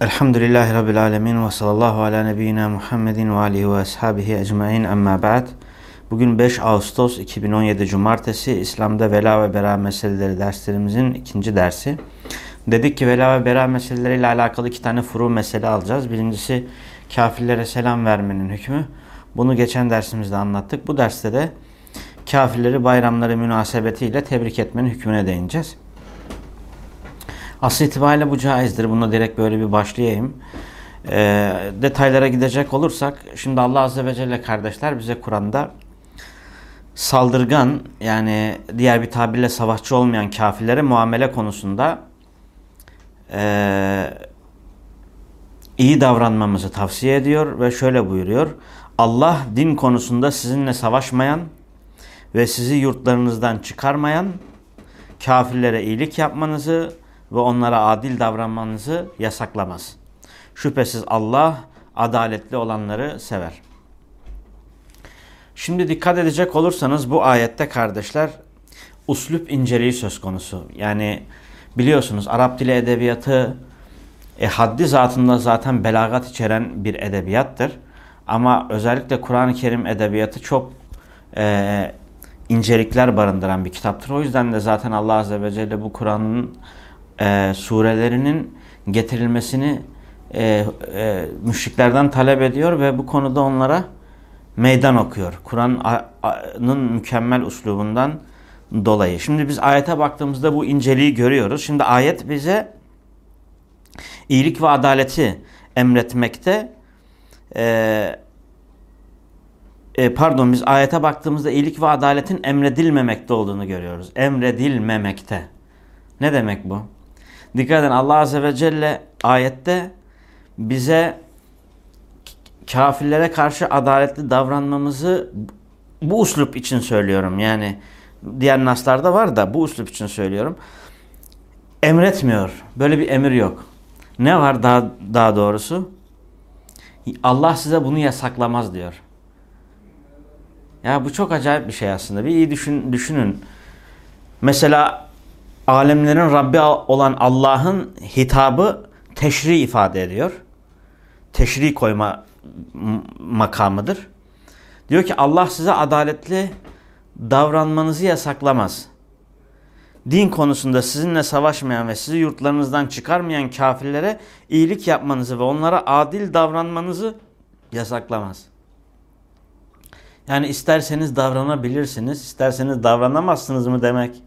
Elhamdülillahi Rabbil Alemin ve sallallahu ala nebiyyina Muhammedin ve alihi ve ashabihi ecmain emma ba'd. Bugün 5 Ağustos 2017 Cumartesi İslam'da vela ve bera meseleleri derslerimizin ikinci dersi. Dedik ki vela ve bera meseleleriyle alakalı iki tane furu mesele alacağız. Birincisi kafirlere selam vermenin hükmü. Bunu geçen dersimizde anlattık. Bu derste de kafirleri bayramları münasebetiyle tebrik etmenin hükmüne değineceğiz. Asıl itibariyle bu caizdir. Buna direkt böyle bir başlayayım. E, detaylara gidecek olursak, şimdi Allah Azze ve Celle kardeşler bize Kur'an'da saldırgan yani diğer bir tabirle savaşçı olmayan kafirlere muamele konusunda e, iyi davranmamızı tavsiye ediyor ve şöyle buyuruyor. Allah din konusunda sizinle savaşmayan ve sizi yurtlarınızdan çıkarmayan kafirlere iyilik yapmanızı ve onlara adil davranmanızı yasaklamaz. Şüphesiz Allah adaletli olanları sever. Şimdi dikkat edecek olursanız bu ayette kardeşler uslup inceliği söz konusu. Yani biliyorsunuz Arap dili edebiyatı e, haddi zatında zaten belagat içeren bir edebiyattır. Ama özellikle Kur'an-ı Kerim edebiyatı çok e, incelikler barındıran bir kitaptır. O yüzden de zaten Allah Azze ve Celle bu Kur'an'ın e, surelerinin getirilmesini e, e, müşriklerden talep ediyor ve bu konuda onlara meydan okuyor. Kur'an'ın mükemmel uslubundan dolayı. Şimdi biz ayete baktığımızda bu inceliği görüyoruz. Şimdi ayet bize iyilik ve adaleti emretmekte. Ee, pardon biz ayete baktığımızda iyilik ve adaletin emredilmemekte olduğunu görüyoruz. Emredilmemekte. Ne demek bu? Dikkat edin Allah Azze ve Celle ayette bize kafirlere karşı adaletli davranmamızı bu uslup için söylüyorum. Yani diğer naslarda var da bu uslup için söylüyorum. Emretmiyor. Böyle bir emir yok. Ne var daha, daha doğrusu? Allah size bunu yasaklamaz diyor. Ya bu çok acayip bir şey aslında. Bir iyi düşün, düşünün. Mesela alemlerin Rabbi olan Allah'ın hitabı teşri ifade ediyor. Teşri koyma makamıdır. Diyor ki Allah size adaletli davranmanızı yasaklamaz. Din konusunda sizinle savaşmayan ve sizi yurtlarınızdan çıkarmayan kafirlere iyilik yapmanızı ve onlara adil davranmanızı yasaklamaz. Yani isterseniz davranabilirsiniz, isterseniz davranamazsınız mı demek.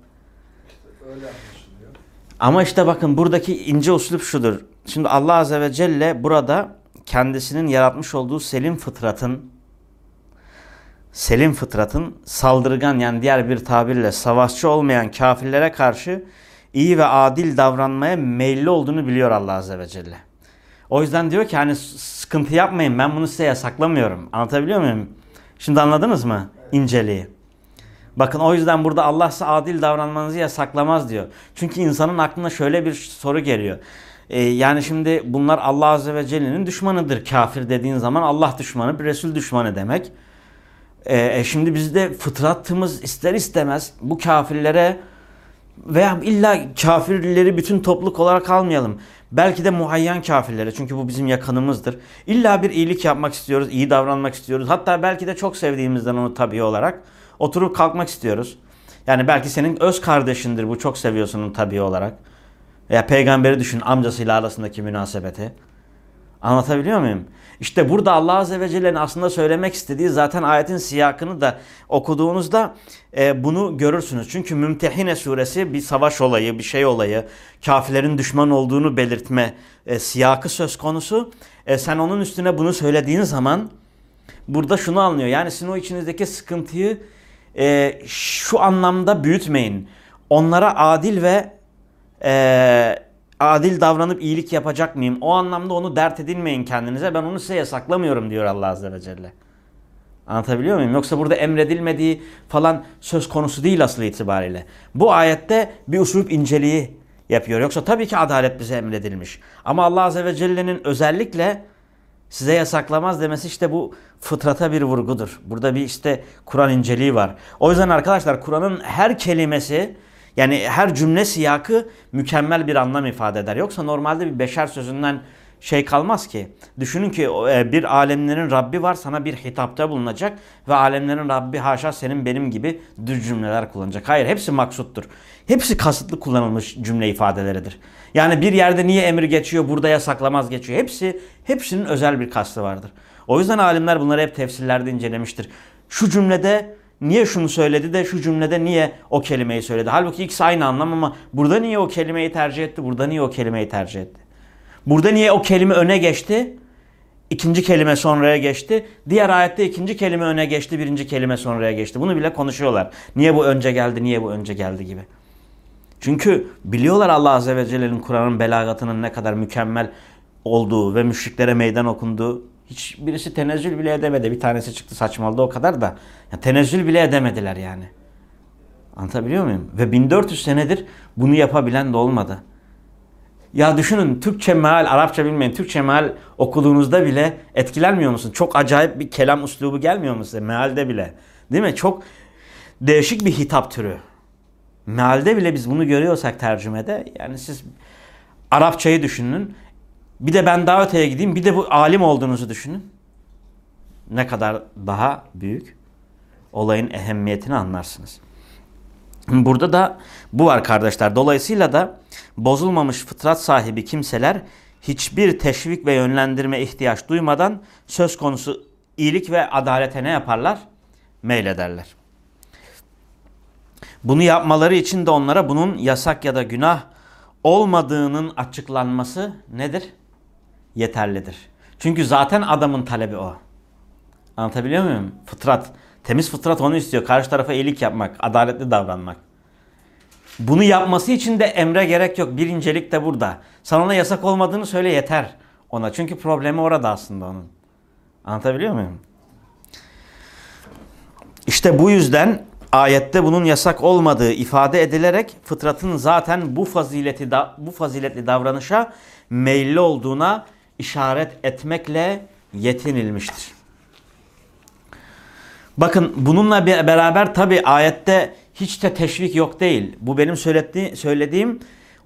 Ama işte bakın buradaki ince uslup şudur. Şimdi Allah Azze ve Celle burada kendisinin yaratmış olduğu selim fıtratın selim fıtratın saldırgan yani diğer bir tabirle savaşçı olmayan kafirlere karşı iyi ve adil davranmaya meyilli olduğunu biliyor Allah Azze ve Celle. O yüzden diyor ki hani sıkıntı yapmayın ben bunu size yasaklamıyorum. Anlatabiliyor muyum? Şimdi anladınız mı inceliği? Bakın o yüzden burada Allah size adil davranmanızı yasaklamaz diyor. Çünkü insanın aklına şöyle bir soru geliyor. Ee, yani şimdi bunlar Allah Azze ve Celle'nin düşmanıdır. Kafir dediğin zaman Allah düşmanı, bir Resul düşmanı demek. Ee, şimdi bizde fıtratımız ister istemez bu kafirlere veya illa kafirleri bütün topluluk olarak almayalım. Belki de muhayyen kafirlere çünkü bu bizim yakınımızdır. İlla bir iyilik yapmak istiyoruz, iyi davranmak istiyoruz. Hatta belki de çok sevdiğimizden onu tabii olarak oturup kalkmak istiyoruz. Yani belki senin öz kardeşindir bu çok seviyorsun onu tabii olarak. Veya peygamberi düşün amcasıyla arasındaki münasebeti. Anlatabiliyor muyum? İşte burada Allah Azze ve Celle'nin aslında söylemek istediği zaten ayetin siyakını da okuduğunuzda e, bunu görürsünüz. Çünkü Mümtehine suresi bir savaş olayı, bir şey olayı, kafirlerin düşman olduğunu belirtme e, siyakı söz konusu. E, sen onun üstüne bunu söylediğin zaman burada şunu anlıyor. Yani sizin o içinizdeki sıkıntıyı e, şu anlamda büyütmeyin. Onlara adil ve e, adil davranıp iyilik yapacak mıyım? O anlamda onu dert edinmeyin kendinize. Ben onu size yasaklamıyorum diyor Allah Azze ve Celle. Anlatabiliyor muyum? Yoksa burada emredilmediği falan söz konusu değil asıl itibariyle. Bu ayette bir usup inceliği yapıyor. Yoksa tabii ki adalet bize emredilmiş. Ama Allah Azze ve Celle'nin özellikle size yasaklamaz demesi işte bu fıtrata bir vurgudur. Burada bir işte Kur'an inceliği var. O yüzden arkadaşlar Kur'an'ın her kelimesi yani her cümle siyakı mükemmel bir anlam ifade eder. Yoksa normalde bir beşer sözünden şey kalmaz ki. Düşünün ki e, bir alemlerin Rabbi var sana bir hitapta bulunacak ve alemlerin Rabbi haşa senin benim gibi düz cümleler kullanacak. Hayır hepsi maksuttur. Hepsi kasıtlı kullanılmış cümle ifadeleridir. Yani bir yerde niye emir geçiyor burada yasaklamaz geçiyor. Hepsi hepsinin özel bir kastı vardır. O yüzden alimler bunları hep tefsirlerde incelemiştir. Şu cümlede niye şunu söyledi de şu cümlede niye o kelimeyi söyledi. Halbuki ikisi aynı anlam ama burada niye o kelimeyi tercih etti, burada niye o kelimeyi tercih etti. Burada niye o kelime öne geçti? İkinci kelime sonraya geçti. Diğer ayette ikinci kelime öne geçti, birinci kelime sonraya geçti. Bunu bile konuşuyorlar. Niye bu önce geldi, niye bu önce geldi gibi. Çünkü biliyorlar Allah Azze ve Celle'nin Kur'an'ın belagatının ne kadar mükemmel olduğu ve müşriklere meydan okunduğu hiç birisi tenezzül bile edemedi. Bir tanesi çıktı saçmaladı o kadar da. Ya, tenezzül bile edemediler yani. Anlatabiliyor muyum? Ve 1400 senedir bunu yapabilen de olmadı. Ya düşünün Türkçe meal, Arapça bilmeyin. Türkçe meal okuduğunuzda bile etkilenmiyor musun? Çok acayip bir kelam uslubu gelmiyor mu size? Mealde bile. Değil mi? Çok değişik bir hitap türü. Mealde bile biz bunu görüyorsak tercümede yani siz Arapçayı düşünün. Bir de ben daha öteye gideyim. Bir de bu alim olduğunuzu düşünün. Ne kadar daha büyük olayın ehemmiyetini anlarsınız. Burada da bu var kardeşler. Dolayısıyla da bozulmamış fıtrat sahibi kimseler hiçbir teşvik ve yönlendirme ihtiyaç duymadan söz konusu iyilik ve adalete ne yaparlar? Meylederler. Bunu yapmaları için de onlara bunun yasak ya da günah olmadığının açıklanması nedir? Yeterlidir. Çünkü zaten adamın talebi o. Anlatabiliyor muyum? Fıtrat. Temiz fıtrat onu istiyor. Karşı tarafa iyilik yapmak, adaletli davranmak. Bunu yapması için de emre gerek yok. Bir incelik de burada. Sana ona yasak olmadığını söyle yeter ona. Çünkü problemi orada aslında onun. Anlatabiliyor muyum? İşte bu yüzden ayette bunun yasak olmadığı ifade edilerek fıtratın zaten bu fazileti da, bu faziletli davranışa meyilli olduğuna işaret etmekle yetinilmiştir. Bakın bununla beraber tabi ayette hiç de teşvik yok değil. Bu benim söylediğim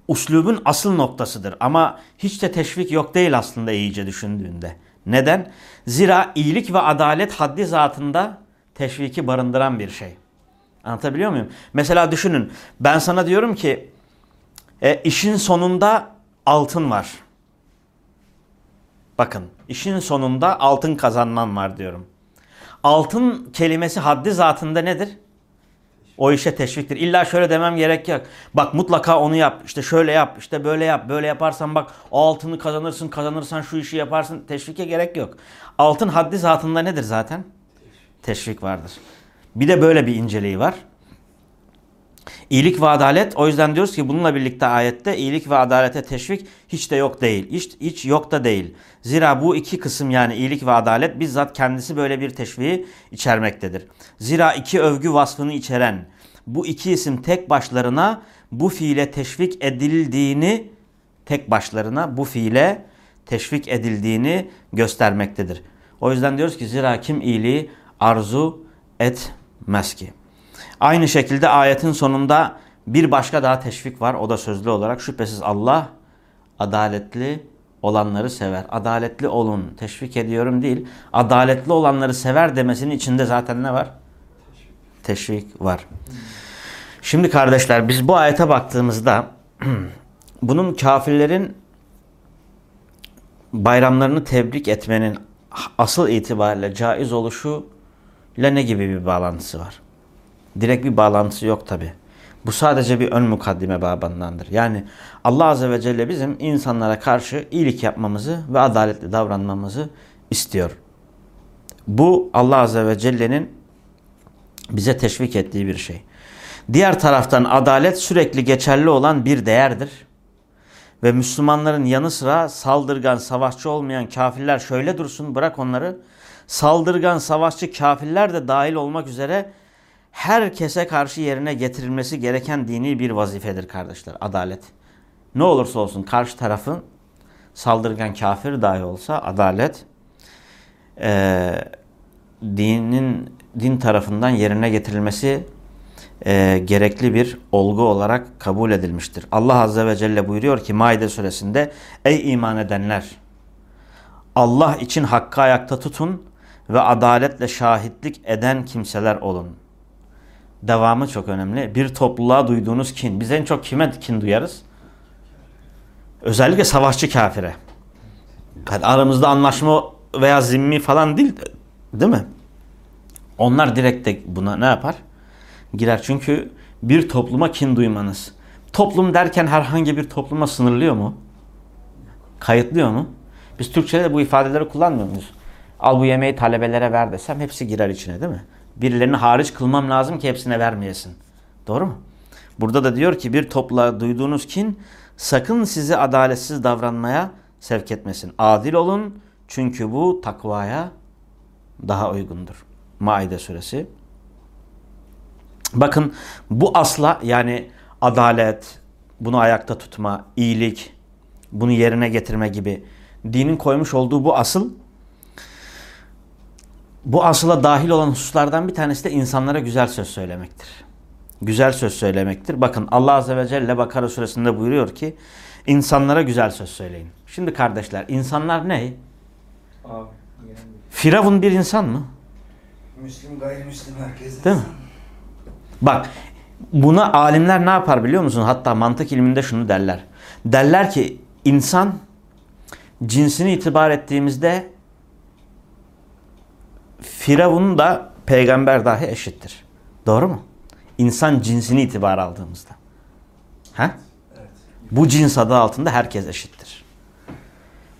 uslubun asıl noktasıdır. Ama hiç de teşvik yok değil aslında iyice düşündüğünde. Neden? Zira iyilik ve adalet haddi zatında teşviki barındıran bir şey. Anlatabiliyor muyum? Mesela düşünün ben sana diyorum ki e, işin sonunda altın var. Bakın işin sonunda altın kazanman var diyorum. Altın kelimesi haddi zatında nedir? O işe teşviktir. İlla şöyle demem gerek yok. Bak mutlaka onu yap. İşte şöyle yap. İşte böyle yap. Böyle yaparsan bak o altını kazanırsın. Kazanırsan şu işi yaparsın. Teşvike gerek yok. Altın haddi zatında nedir zaten? Teşvik vardır. Bir de böyle bir inceliği var. İyilik ve adalet o yüzden diyoruz ki bununla birlikte ayette iyilik ve adalete teşvik hiç de yok değil. Hiç, hiç yok da değil. Zira bu iki kısım yani iyilik ve adalet bizzat kendisi böyle bir teşviği içermektedir. Zira iki övgü vasfını içeren bu iki isim tek başlarına bu fiile teşvik edildiğini tek başlarına bu fiile teşvik edildiğini göstermektedir. O yüzden diyoruz ki zira kim iyiliği arzu etmez ki. Aynı şekilde ayetin sonunda bir başka daha teşvik var. O da sözlü olarak şüphesiz Allah adaletli olanları sever. Adaletli olun teşvik ediyorum değil. Adaletli olanları sever demesinin içinde zaten ne var? Teşvik var. Şimdi kardeşler biz bu ayete baktığımızda bunun kafirlerin bayramlarını tebrik etmenin asıl itibariyle caiz oluşu ile ne gibi bir bağlantısı var? Direkt bir bağlantısı yok tabi. Bu sadece bir ön mukaddime babındandır. Yani Allah Azze ve Celle bizim insanlara karşı iyilik yapmamızı ve adaletli davranmamızı istiyor. Bu Allah Azze ve Celle'nin bize teşvik ettiği bir şey. Diğer taraftan adalet sürekli geçerli olan bir değerdir. Ve Müslümanların yanı sıra saldırgan, savaşçı olmayan kafirler şöyle dursun bırak onları. Saldırgan, savaşçı kafirler de dahil olmak üzere herkese karşı yerine getirilmesi gereken dini bir vazifedir kardeşler. Adalet. Ne olursa olsun karşı tarafın saldırgan kafir dahi olsa adalet e, dinin din tarafından yerine getirilmesi e, gerekli bir olgu olarak kabul edilmiştir. Allah Azze ve Celle buyuruyor ki Maide suresinde Ey iman edenler Allah için hakkı ayakta tutun ve adaletle şahitlik eden kimseler olun. Devamı çok önemli. Bir topluluğa duyduğunuz kin. Biz en çok kime kin duyarız? Özellikle savaşçı kafire. Yani aramızda anlaşma veya zimmi falan değil, değil mi? Onlar direkt de buna ne yapar? Girer. Çünkü bir topluma kin duymanız. Toplum derken herhangi bir topluma sınırlıyor mu? Kayıtlıyor mu? Biz Türkçe'de de bu ifadeleri kullanmıyor muyuz? Al bu yemeği talebelere ver desem hepsi girer içine değil mi? Birilerini hariç kılmam lazım ki hepsine vermeyesin. Doğru mu? Burada da diyor ki bir topla duyduğunuz kin sakın sizi adaletsiz davranmaya sevk etmesin. Adil olun çünkü bu takvaya daha uygundur. Maide suresi. Bakın bu asla yani adalet, bunu ayakta tutma, iyilik, bunu yerine getirme gibi dinin koymuş olduğu bu asıl bu asıla dahil olan hususlardan bir tanesi de insanlara güzel söz söylemektir. Güzel söz söylemektir. Bakın Allah Azze ve Celle Bakara suresinde buyuruyor ki insanlara güzel söz söyleyin. Şimdi kardeşler insanlar ne? Abi, Firavun bir insan mı? Müslüm gayrimüslim herkes. Değil mi? Bak buna alimler ne yapar biliyor musun? Hatta mantık ilminde şunu derler. Derler ki insan cinsini itibar ettiğimizde Firavun da peygamber dahi eşittir. Doğru mu? İnsan cinsini itibar aldığımızda. Ha? Evet. Bu cins adı altında herkes eşittir.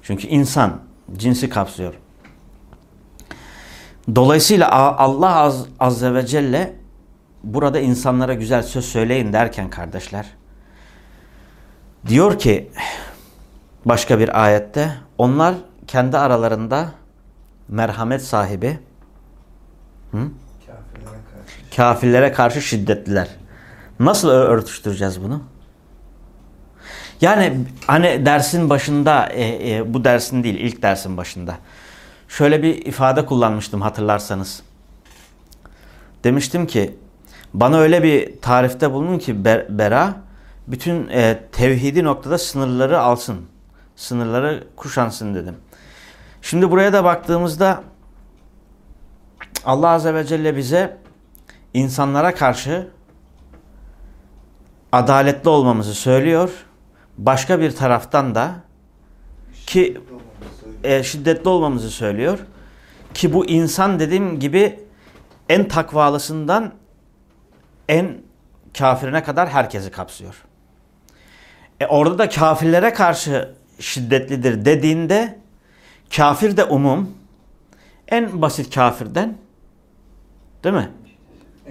Çünkü insan cinsi kapsıyor. Dolayısıyla Allah Az Azze ve Celle burada insanlara güzel söz söyleyin derken kardeşler diyor ki başka bir ayette onlar kendi aralarında merhamet sahibi hı? Kafirlere karşı. kafirlere karşı şiddetliler. Nasıl örtüştüreceğiz bunu? Yani hani dersin başında e, e, bu dersin değil ilk dersin başında şöyle bir ifade kullanmıştım hatırlarsanız. Demiştim ki bana öyle bir tarifte bulunun ki Ber- Bera bütün e, tevhidi noktada sınırları alsın. Sınırları kuşansın dedim. Şimdi buraya da baktığımızda Allah Azze ve Celle bize insanlara karşı adaletli olmamızı söylüyor. Başka bir taraftan da ki e, şiddetli olmamızı söylüyor. Ki bu insan dediğim gibi en takvalısından en kafirine kadar herkesi kapsıyor. E orada da kafirlere karşı şiddetlidir dediğinde kafir de umum en basit kafirden değil mi?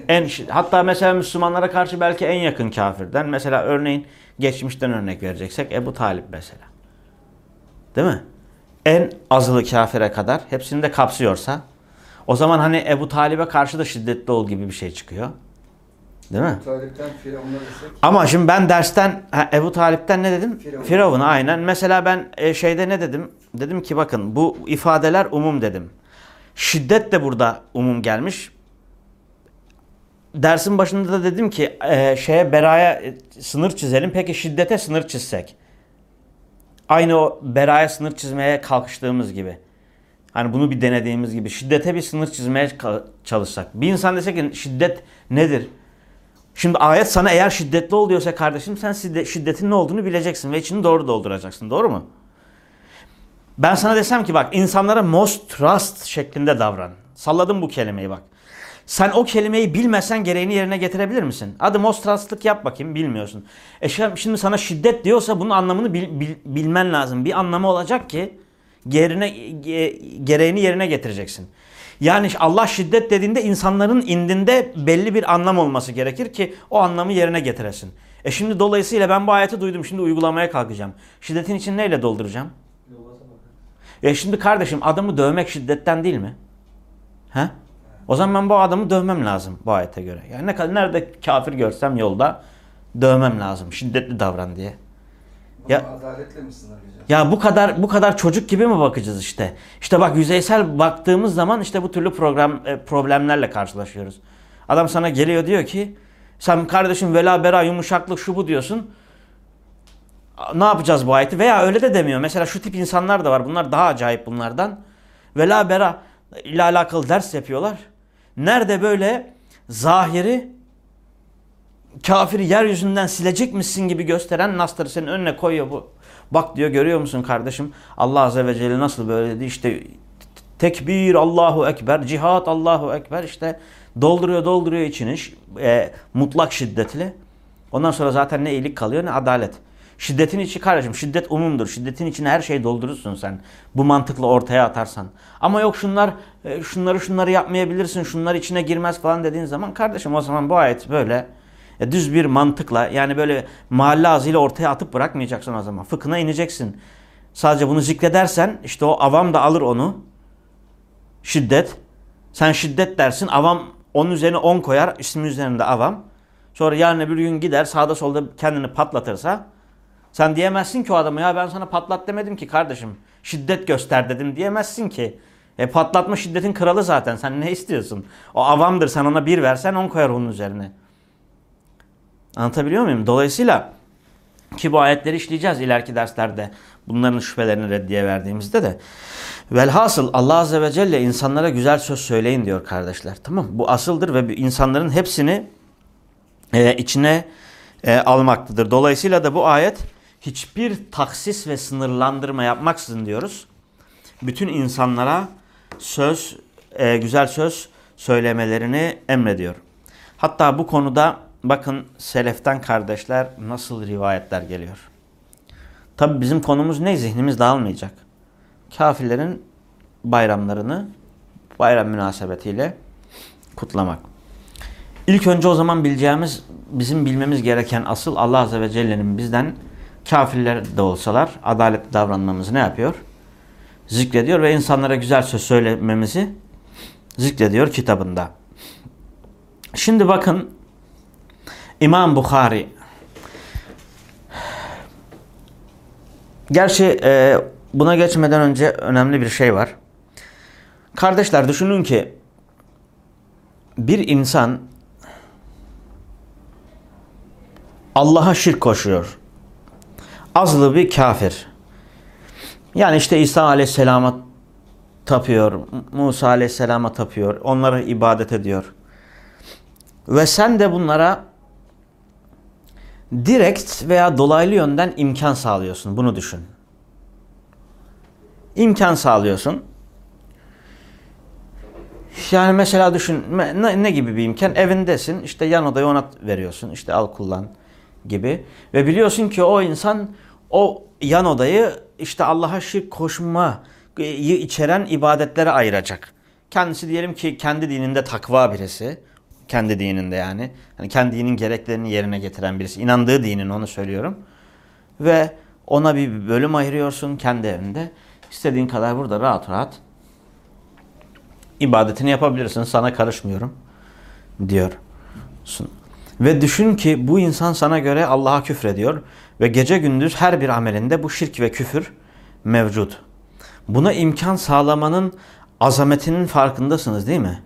En hatta mesela Müslümanlara karşı belki en yakın kafirden mesela örneğin geçmişten örnek vereceksek Ebu Talip mesela. Değil mi? En azılı kafire kadar hepsini de kapsıyorsa o zaman hani Ebu Talib'e karşı da şiddetli ol gibi bir şey çıkıyor. Değil mi? Ama şimdi ben dersten ha, Ebu Talip'ten ne dedim? Firavun. Firavun'a aynen. Mesela ben e, şeyde ne dedim? Dedim ki bakın bu ifadeler umum dedim. Şiddet de burada umum gelmiş. Dersin başında da dedim ki e, şeye beraya e, sınır çizelim. Peki şiddete sınır çizsek. Aynı o beraya sınır çizmeye kalkıştığımız gibi. Hani bunu bir denediğimiz gibi. Şiddete bir sınır çizmeye çalışsak. Bir insan dese ki şiddet nedir? Şimdi ayet sana eğer şiddetli ol diyorsa kardeşim sen şiddet- şiddetin ne olduğunu bileceksin ve içini doğru dolduracaksın. Doğru mu? Ben sana desem ki bak insanlara most trust şeklinde davran. Salladım bu kelimeyi bak. Sen o kelimeyi bilmesen gereğini yerine getirebilir misin? Hadi most trust'lık yap bakayım bilmiyorsun. E şi- şimdi sana şiddet diyorsa bunun anlamını bil- bil- bilmen lazım. Bir anlamı olacak ki yerine, ge- gereğini yerine getireceksin. Yani Allah şiddet dediğinde insanların indinde belli bir anlam olması gerekir ki o anlamı yerine getiresin. E şimdi dolayısıyla ben bu ayeti duydum. Şimdi uygulamaya kalkacağım. Şiddetin için neyle dolduracağım? E şimdi kardeşim adamı dövmek şiddetten değil mi? He? O zaman ben bu adamı dövmem lazım bu ayete göre. Yani ne kadar nerede kafir görsem yolda dövmem lazım. Şiddetli davran diye. Ya, Ya- adaletle mi sınırlayacağız? Ya bu kadar bu kadar çocuk gibi mi bakacağız işte? İşte bak yüzeysel baktığımız zaman işte bu türlü program e, problemlerle karşılaşıyoruz. Adam sana geliyor diyor ki sen kardeşim vela bera yumuşaklık şu bu diyorsun. ne yapacağız bu ayeti? Veya öyle de demiyor. Mesela şu tip insanlar da var. Bunlar daha acayip bunlardan. Vela bera ile alakalı ders yapıyorlar. Nerede böyle zahiri kafiri yeryüzünden silecek misin gibi gösteren nasları senin önüne koyuyor bu. Bak diyor görüyor musun kardeşim Allah Azze ve Celle nasıl böyle dedi işte tekbir Allahu Ekber cihat Allahu Ekber işte dolduruyor dolduruyor içini e, mutlak şiddetle. Ondan sonra zaten ne iyilik kalıyor ne adalet. Şiddetin içi kardeşim şiddet umumdur. Şiddetin içine her şeyi doldurursun sen. Bu mantıkla ortaya atarsan. Ama yok şunlar e, şunları şunları yapmayabilirsin. Şunlar içine girmez falan dediğin zaman kardeşim o zaman bu ayet böyle e, düz bir mantıkla yani böyle mahalle ağzıyla ortaya atıp bırakmayacaksın o zaman. Fıkhına ineceksin. Sadece bunu zikredersen işte o avam da alır onu. Şiddet. Sen şiddet dersin. Avam onun üzerine 10 koyar. ismi üzerinde avam. Sonra yarın öbür gün gider sağda solda kendini patlatırsa sen diyemezsin ki o adama ya ben sana patlat demedim ki kardeşim. Şiddet göster dedim diyemezsin ki. E patlatma şiddetin kralı zaten. Sen ne istiyorsun? O avamdır. Sen ona bir versen on koyar onun üzerine. Anlatabiliyor muyum? Dolayısıyla ki bu ayetleri işleyeceğiz ileriki derslerde. Bunların şüphelerini reddiye verdiğimizde de. Velhasıl Allah Azze ve Celle insanlara güzel söz söyleyin diyor kardeşler. Tamam Bu asıldır ve insanların hepsini e, içine e, almaktadır. Dolayısıyla da bu ayet hiçbir taksis ve sınırlandırma yapmaksızın diyoruz. Bütün insanlara söz, e, güzel söz söylemelerini emrediyor. Hatta bu konuda bakın seleften kardeşler nasıl rivayetler geliyor. Tabi bizim konumuz ne? Zihnimiz dağılmayacak. Kafirlerin bayramlarını bayram münasebetiyle kutlamak. İlk önce o zaman bileceğimiz, bizim bilmemiz gereken asıl Allah Azze ve Celle'nin bizden kafirler de olsalar adaletli davranmamızı ne yapıyor? Zikrediyor ve insanlara güzel söz söylememizi zikrediyor kitabında. Şimdi bakın İmam Bukhari Gerçi e, buna geçmeden önce önemli bir şey var. Kardeşler düşünün ki bir insan Allah'a şirk koşuyor. Azlı bir kafir. Yani işte İsa Aleyhisselam'a tapıyor, Musa Aleyhisselam'a tapıyor, onlara ibadet ediyor. Ve sen de bunlara direkt veya dolaylı yönden imkan sağlıyorsun. Bunu düşün. İmkan sağlıyorsun. Yani mesela düşün ne, ne gibi bir imkan? Evindesin işte yan odayı ona veriyorsun işte al kullan gibi. Ve biliyorsun ki o insan o yan odayı işte Allah'a şirk koşmayı içeren ibadetlere ayıracak. Kendisi diyelim ki kendi dininde takva birisi. Kendi dininde yani. yani kendi dinin gereklerini yerine getiren birisi. İnandığı dinin onu söylüyorum. Ve ona bir bölüm ayırıyorsun kendi evinde. İstediğin kadar burada rahat rahat ibadetini yapabilirsin. Sana karışmıyorum diyorsun. Ve düşün ki bu insan sana göre Allah'a küfrediyor. Ve gece gündüz her bir amelinde bu şirk ve küfür mevcut. Buna imkan sağlamanın azametinin farkındasınız değil mi?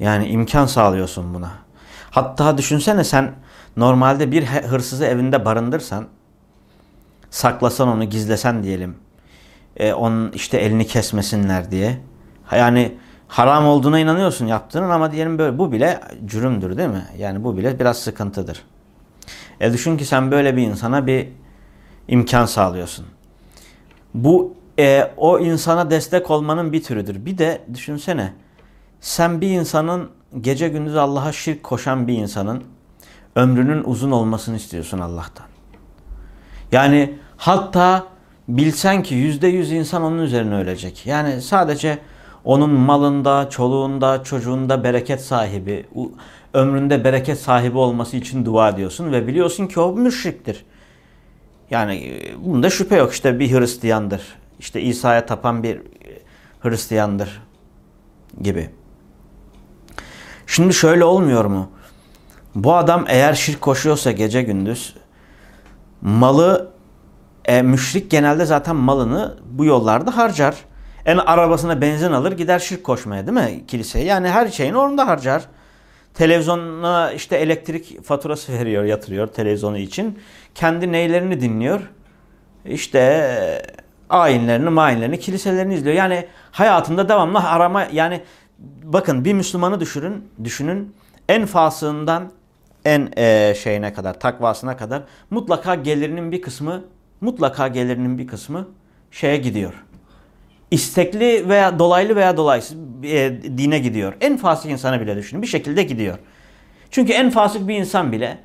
Yani imkan sağlıyorsun buna. Hatta düşünsene sen normalde bir hırsızı evinde barındırsan, saklasan onu gizlesen diyelim. E, onun işte elini kesmesinler diye. Yani haram olduğuna inanıyorsun yaptığının ama diyelim böyle bu bile cürümdür değil mi? Yani bu bile biraz sıkıntıdır. E düşün ki sen böyle bir insana bir imkan sağlıyorsun. Bu e, o insana destek olmanın bir türüdür. Bir de düşünsene sen bir insanın gece gündüz Allah'a şirk koşan bir insanın ömrünün uzun olmasını istiyorsun Allah'tan. Yani hatta bilsen ki yüzde yüz insan onun üzerine ölecek. Yani sadece onun malında, çoluğunda, çocuğunda bereket sahibi, ömründe bereket sahibi olması için dua ediyorsun ve biliyorsun ki o müşriktir. Yani e, bunda şüphe yok işte bir Hristiyandır. İşte İsa'ya tapan bir Hristiyandır gibi. Şimdi şöyle olmuyor mu? Bu adam eğer şirk koşuyorsa gece gündüz malı e, müşrik genelde zaten malını bu yollarda harcar. En arabasına benzin alır gider şirk koşmaya değil mi kiliseye? Yani her şeyini orada harcar. Televizyona işte elektrik faturası veriyor, yatırıyor televizyonu için. Kendi neylerini dinliyor? işte e, ayinlerini, mayinlerini, kiliselerini izliyor. Yani hayatında devamlı arama yani bakın bir Müslümanı düşünün, düşünün en fasığından en e, şeyine kadar, takvasına kadar mutlaka gelirinin bir kısmı mutlaka gelirinin bir kısmı şeye gidiyor. İstekli veya dolaylı veya dolaysız e, dine gidiyor. En fasık insana bile düşünün. Bir şekilde gidiyor. Çünkü en fasık bir insan bile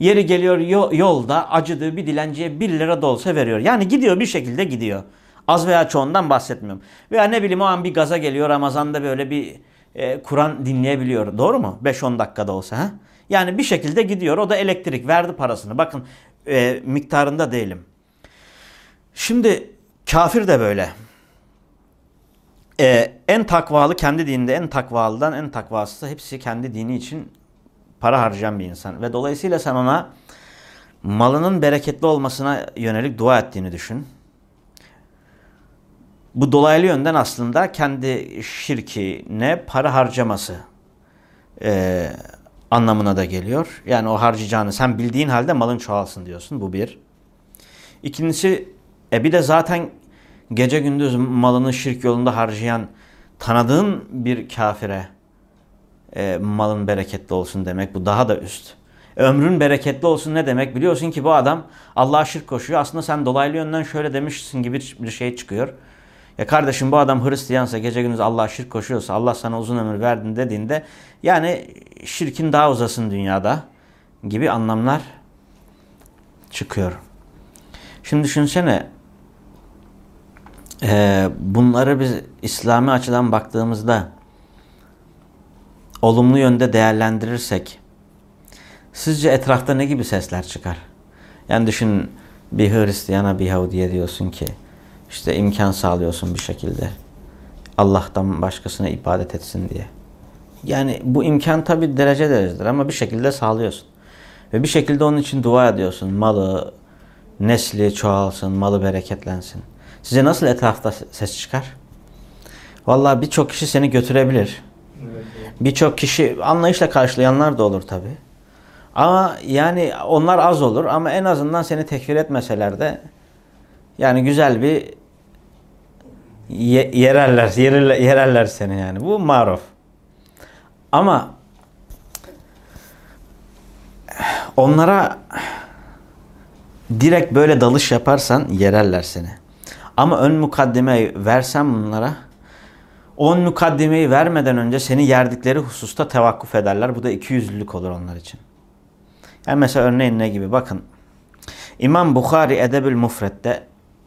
yeri geliyor yo- yolda acıdığı bir dilenciye 1 lira da olsa veriyor. Yani gidiyor bir şekilde gidiyor. Az veya çoğundan bahsetmiyorum. Veya ne bileyim o an bir gaza geliyor Ramazan'da böyle bir e, Kur'an dinleyebiliyor. Doğru mu? 5-10 dakikada olsa. Ha? Yani bir şekilde gidiyor. O da elektrik verdi parasını. Bakın e, miktarında değilim. Şimdi kafir de böyle. E, en takvalı kendi dininde en takvalıdan en takvası hepsi kendi dini için para harcayan bir insan. Ve dolayısıyla sen ona malının bereketli olmasına yönelik dua ettiğini düşün. Bu dolaylı yönden aslında kendi şirkine para harcaması e, anlamına da geliyor. Yani o harcayacağını sen bildiğin halde malın çoğalsın diyorsun. Bu bir. İkincisi e bir de zaten gece gündüz malını şirk yolunda harcayan tanıdığın bir kafire e, malın bereketli olsun demek. Bu daha da üst. Ömrün bereketli olsun ne demek? Biliyorsun ki bu adam Allah'a şirk koşuyor. Aslında sen dolaylı yönden şöyle demişsin gibi bir şey çıkıyor. Ya kardeşim bu adam Hristiyansa gece gündüz Allah'a şirk koşuyorsa Allah sana uzun ömür verdin dediğinde yani şirkin daha uzasın dünyada gibi anlamlar çıkıyor. Şimdi düşünsene e, bunları biz İslami açıdan baktığımızda olumlu yönde değerlendirirsek sizce etrafta ne gibi sesler çıkar? Yani düşün bir Hristiyana bir Yahudiye diyorsun ki işte imkan sağlıyorsun bir şekilde. Allah'tan başkasına ibadet etsin diye. Yani bu imkan tabi derece derecedir ama bir şekilde sağlıyorsun. Ve bir şekilde onun için dua ediyorsun. Malı, nesli çoğalsın, malı bereketlensin. Size nasıl etrafta ses çıkar? Vallahi birçok kişi seni götürebilir. Birçok kişi anlayışla karşılayanlar da olur tabi. Ama yani onlar az olur ama en azından seni tekfir etmeseler de yani güzel bir ye- yereller, yereller, yereller seni yani. Bu maruf. Ama onlara direkt böyle dalış yaparsan yererler seni. Ama ön mukaddimeyi versen bunlara o ön mukaddimeyi vermeden önce seni yerdikleri hususta tevakkuf ederler. Bu da ikiyüzlülük olur onlar için. Yani mesela örneğin ne gibi? Bakın İmam Bukhari Edebül Mufret'te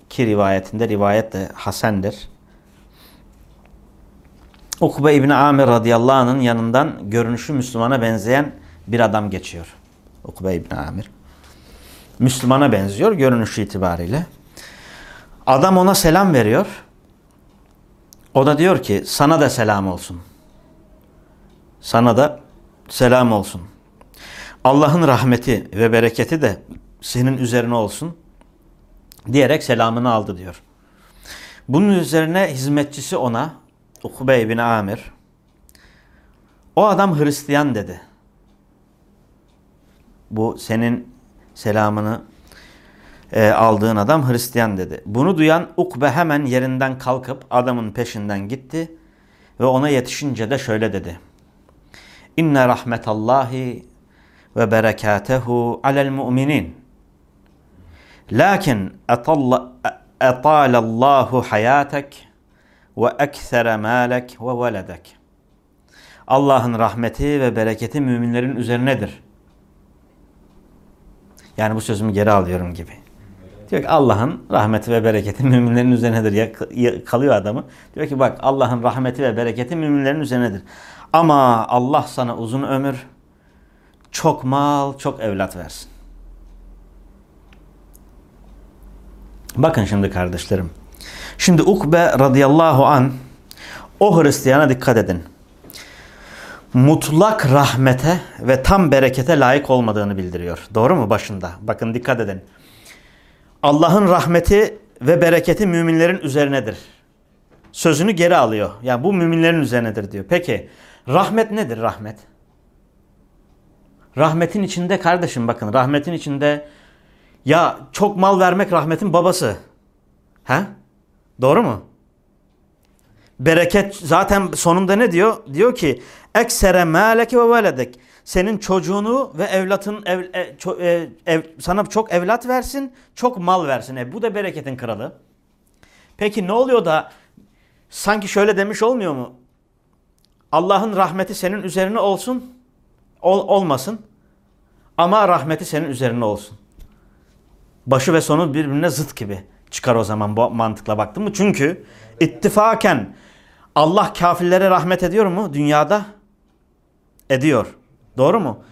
ki rivayetinde rivayet de hasendir. Ukbe İbni Amir radıyallahu anh'ın yanından görünüşü Müslümana benzeyen bir adam geçiyor. Ukbe İbni Amir. Müslümana benziyor görünüşü itibariyle. Adam ona selam veriyor. O da diyor ki sana da selam olsun. Sana da selam olsun. Allah'ın rahmeti ve bereketi de senin üzerine olsun diyerek selamını aldı diyor. Bunun üzerine hizmetçisi ona Ukbe bin Amir o adam Hristiyan dedi. Bu senin selamını e, aldığın adam Hristiyan dedi. Bunu duyan Ukbe hemen yerinden kalkıp adamın peşinden gitti ve ona yetişince de şöyle dedi. İnne rahmetallahi ve berekatuhu alel mu'minin. Lakin etalallahu hayatek ve eksere malek ve veledek. Allah'ın rahmeti ve bereketi müminlerin üzerinedir. Yani bu sözümü geri alıyorum gibi. Diyor ki Allah'ın rahmeti ve bereketi müminlerin üzerinedir. Ya, kalıyor adamı. Diyor ki bak Allah'ın rahmeti ve bereketi müminlerin üzerinedir. Ama Allah sana uzun ömür, çok mal, çok evlat versin. Bakın şimdi kardeşlerim. Şimdi Ukbe radıyallahu an o Hristiyana dikkat edin. Mutlak rahmete ve tam berekete layık olmadığını bildiriyor. Doğru mu başında? Bakın dikkat edin. Allah'ın rahmeti ve bereketi müminlerin üzerinedir. Sözünü geri alıyor. Yani bu müminlerin üzerinedir diyor. Peki rahmet nedir rahmet? Rahmetin içinde kardeşim bakın rahmetin içinde Ya çok mal vermek rahmetin babası. He? Doğru mu? Bereket zaten sonunda ne diyor? Diyor ki eksere maleke ve veledek. Senin çocuğunu ve evlatın ev, e, e, ev- sana çok evlat versin, çok mal versin. E, bu da bereketin kralı. Peki ne oluyor da sanki şöyle demiş olmuyor mu? Allah'ın rahmeti senin üzerine olsun, ol, olmasın. Ama rahmeti senin üzerine olsun. Başı ve sonu birbirine zıt gibi çıkar o zaman bu mantıkla baktın mı? Çünkü ittifaken Allah kafirlere rahmet ediyor mu dünyada? Ediyor. Doğru mu?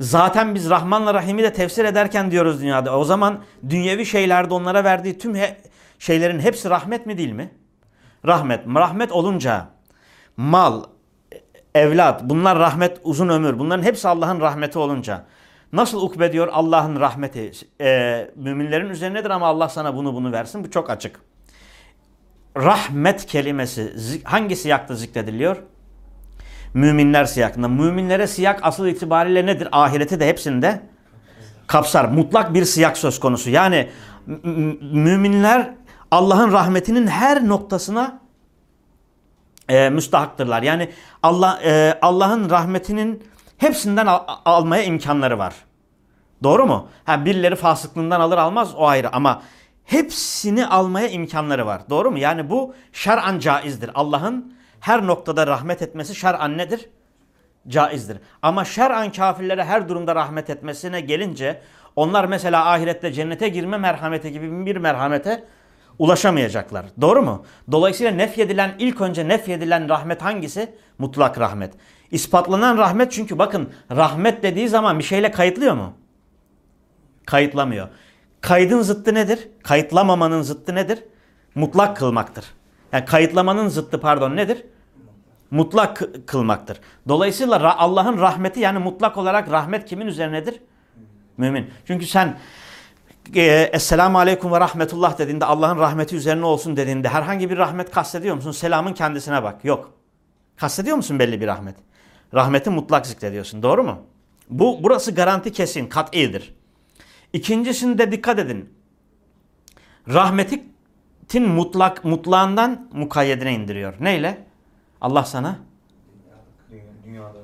Zaten biz Rahman'la Rahim'i de tefsir ederken diyoruz dünyada. O zaman dünyevi şeylerde onlara verdiği tüm he- şeylerin hepsi rahmet mi değil mi? Rahmet. Rahmet olunca mal, evlat, bunlar rahmet, uzun ömür. Bunların hepsi Allah'ın rahmeti olunca. Nasıl ukbe diyor Allah'ın rahmeti e, müminlerin üzerinedir ama Allah sana bunu bunu versin. Bu çok açık. Rahmet kelimesi zik- hangi siyakta zikrediliyor? Müminler siyakında. Müminlere siyak asıl itibariyle nedir? Ahireti de hepsinde kapsar. Mutlak bir siyak söz konusu. Yani müminler Allah'ın rahmetinin her noktasına e, müstahaktırlar. Yani Allah e, Allah'ın rahmetinin hepsinden al- almaya imkanları var. Doğru mu? Ha birileri fasıklığından alır almaz o ayrı ama hepsini almaya imkanları var. Doğru mu? Yani bu şer'an caizdir. Allah'ın her noktada rahmet etmesi şer'an nedir? Caizdir. Ama şer'an kafirlere her durumda rahmet etmesine gelince onlar mesela ahirette cennete girme merhameti gibi bir merhamete ulaşamayacaklar. Doğru mu? Dolayısıyla nefyedilen ilk önce nefyedilen rahmet hangisi? Mutlak rahmet. İspatlanan rahmet çünkü bakın rahmet dediği zaman bir şeyle kayıtlıyor mu? Kayıtlamıyor. Kaydın zıttı nedir? Kayıtlamamanın zıttı nedir? Mutlak kılmaktır. Yani kayıtlamanın zıttı pardon nedir? Mutlak kı- kılmaktır. Dolayısıyla Allah'ın rahmeti yani mutlak olarak rahmet kimin üzerinedir? Mümin. Çünkü sen e, Esselamu Aleyküm ve Rahmetullah dediğinde Allah'ın rahmeti üzerine olsun dediğinde herhangi bir rahmet kastediyor musun? Selamın kendisine bak. Yok. Kastediyor musun belli bir rahmet? Rahmeti mutlak zikrediyorsun. Doğru mu? Bu burası garanti kesin, kat'idir. İkincisinde dikkat edin. Rahmetin mutlak mutlağından mukayyedine indiriyor. Neyle? Allah sana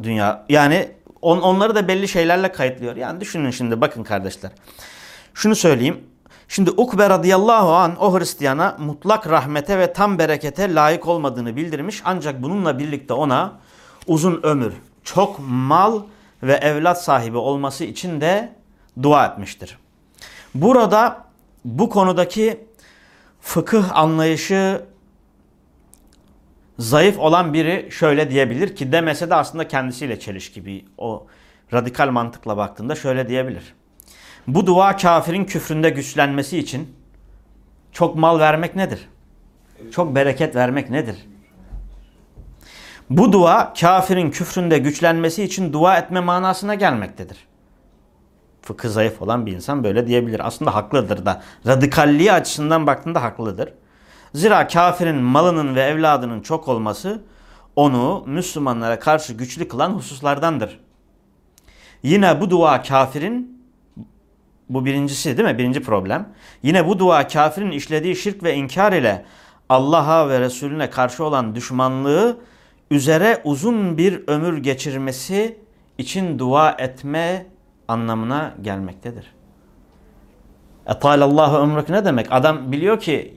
Dünya, yani on, onları da belli şeylerle kayıtlıyor. Yani düşünün şimdi bakın kardeşler. Şunu söyleyeyim. Şimdi Ukbe radıyallahu an o Hristiyana mutlak rahmete ve tam berekete layık olmadığını bildirmiş. Ancak bununla birlikte ona uzun ömür, çok mal ve evlat sahibi olması için de dua etmiştir. Burada bu konudaki fıkıh anlayışı zayıf olan biri şöyle diyebilir ki demese de aslında kendisiyle çelişki bir o radikal mantıkla baktığında şöyle diyebilir. Bu dua kafirin küfründe güçlenmesi için çok mal vermek nedir? Çok bereket vermek nedir? Bu dua kafirin küfründe güçlenmesi için dua etme manasına gelmektedir. Fıkıh zayıf olan bir insan böyle diyebilir. Aslında haklıdır da. Radikalliği açısından baktığında haklıdır. Zira kafirin malının ve evladının çok olması onu Müslümanlara karşı güçlü kılan hususlardandır. Yine bu dua kafirin bu birincisi değil mi? Birinci problem. Yine bu dua kafirin işlediği şirk ve inkar ile Allah'a ve Resulüne karşı olan düşmanlığı üzere uzun bir ömür geçirmesi için dua etme anlamına gelmektedir. Etalallahu ömrük ne demek? Adam biliyor ki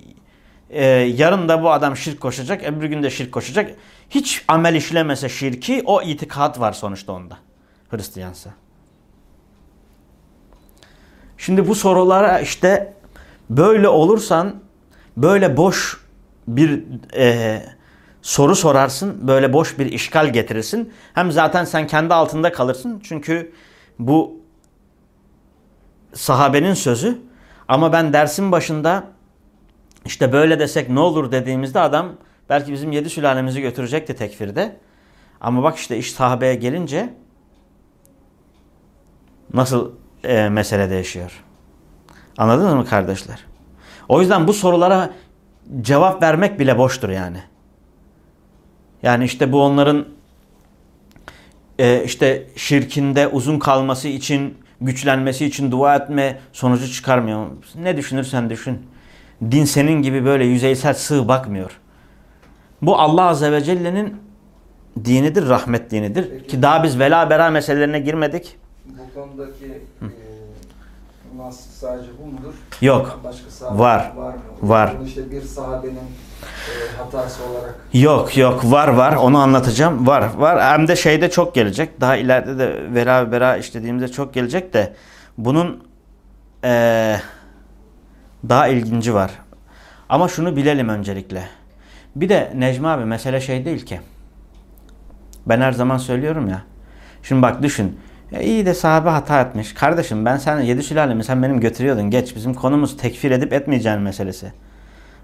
e, yarın da bu adam şirk koşacak, öbür gün de şirk koşacak. Hiç amel işlemese şirki o itikat var sonuçta onda. Hristiyansa. Şimdi bu sorulara işte böyle olursan böyle boş bir e, soru sorarsın, böyle boş bir işgal getirirsin. Hem zaten sen kendi altında kalırsın. Çünkü bu sahabenin sözü. Ama ben dersin başında işte böyle desek ne olur dediğimizde adam belki bizim yedi sülalemizi götürecekti tekfirde. Ama bak işte iş sahabeye gelince nasıl e, mesele değişiyor. Anladınız mı kardeşler? O yüzden bu sorulara cevap vermek bile boştur yani. Yani işte bu onların e, işte şirkinde uzun kalması için güçlenmesi için dua etme sonucu çıkarmıyor. Ne düşünürsen düşün. Din senin gibi böyle yüzeysel sığ bakmıyor. Bu Allah Azze ve Celle'nin dinidir, rahmet dinidir. Peki. Ki daha biz vela bera meselelerine girmedik. Bu konudaki e, nas sadece bu mudur? Yok. Başka Var. var mı? Var. Bunu işte bir sahabenin e, hatası olarak Yok yok var var onu anlatacağım. Var var hem de şeyde çok gelecek. Daha ileride de vera bera işlediğimizde çok gelecek de bunun eee, daha ilginci var. Ama şunu bilelim öncelikle. Bir de Necmi abi mesele şey değil ki. Ben her zaman söylüyorum ya. Şimdi bak düşün. Ya iyi de sahabe hata etmiş. Kardeşim ben sen yedi sülalemi sen benim götürüyordun. Geç bizim konumuz tekfir edip etmeyeceğin meselesi.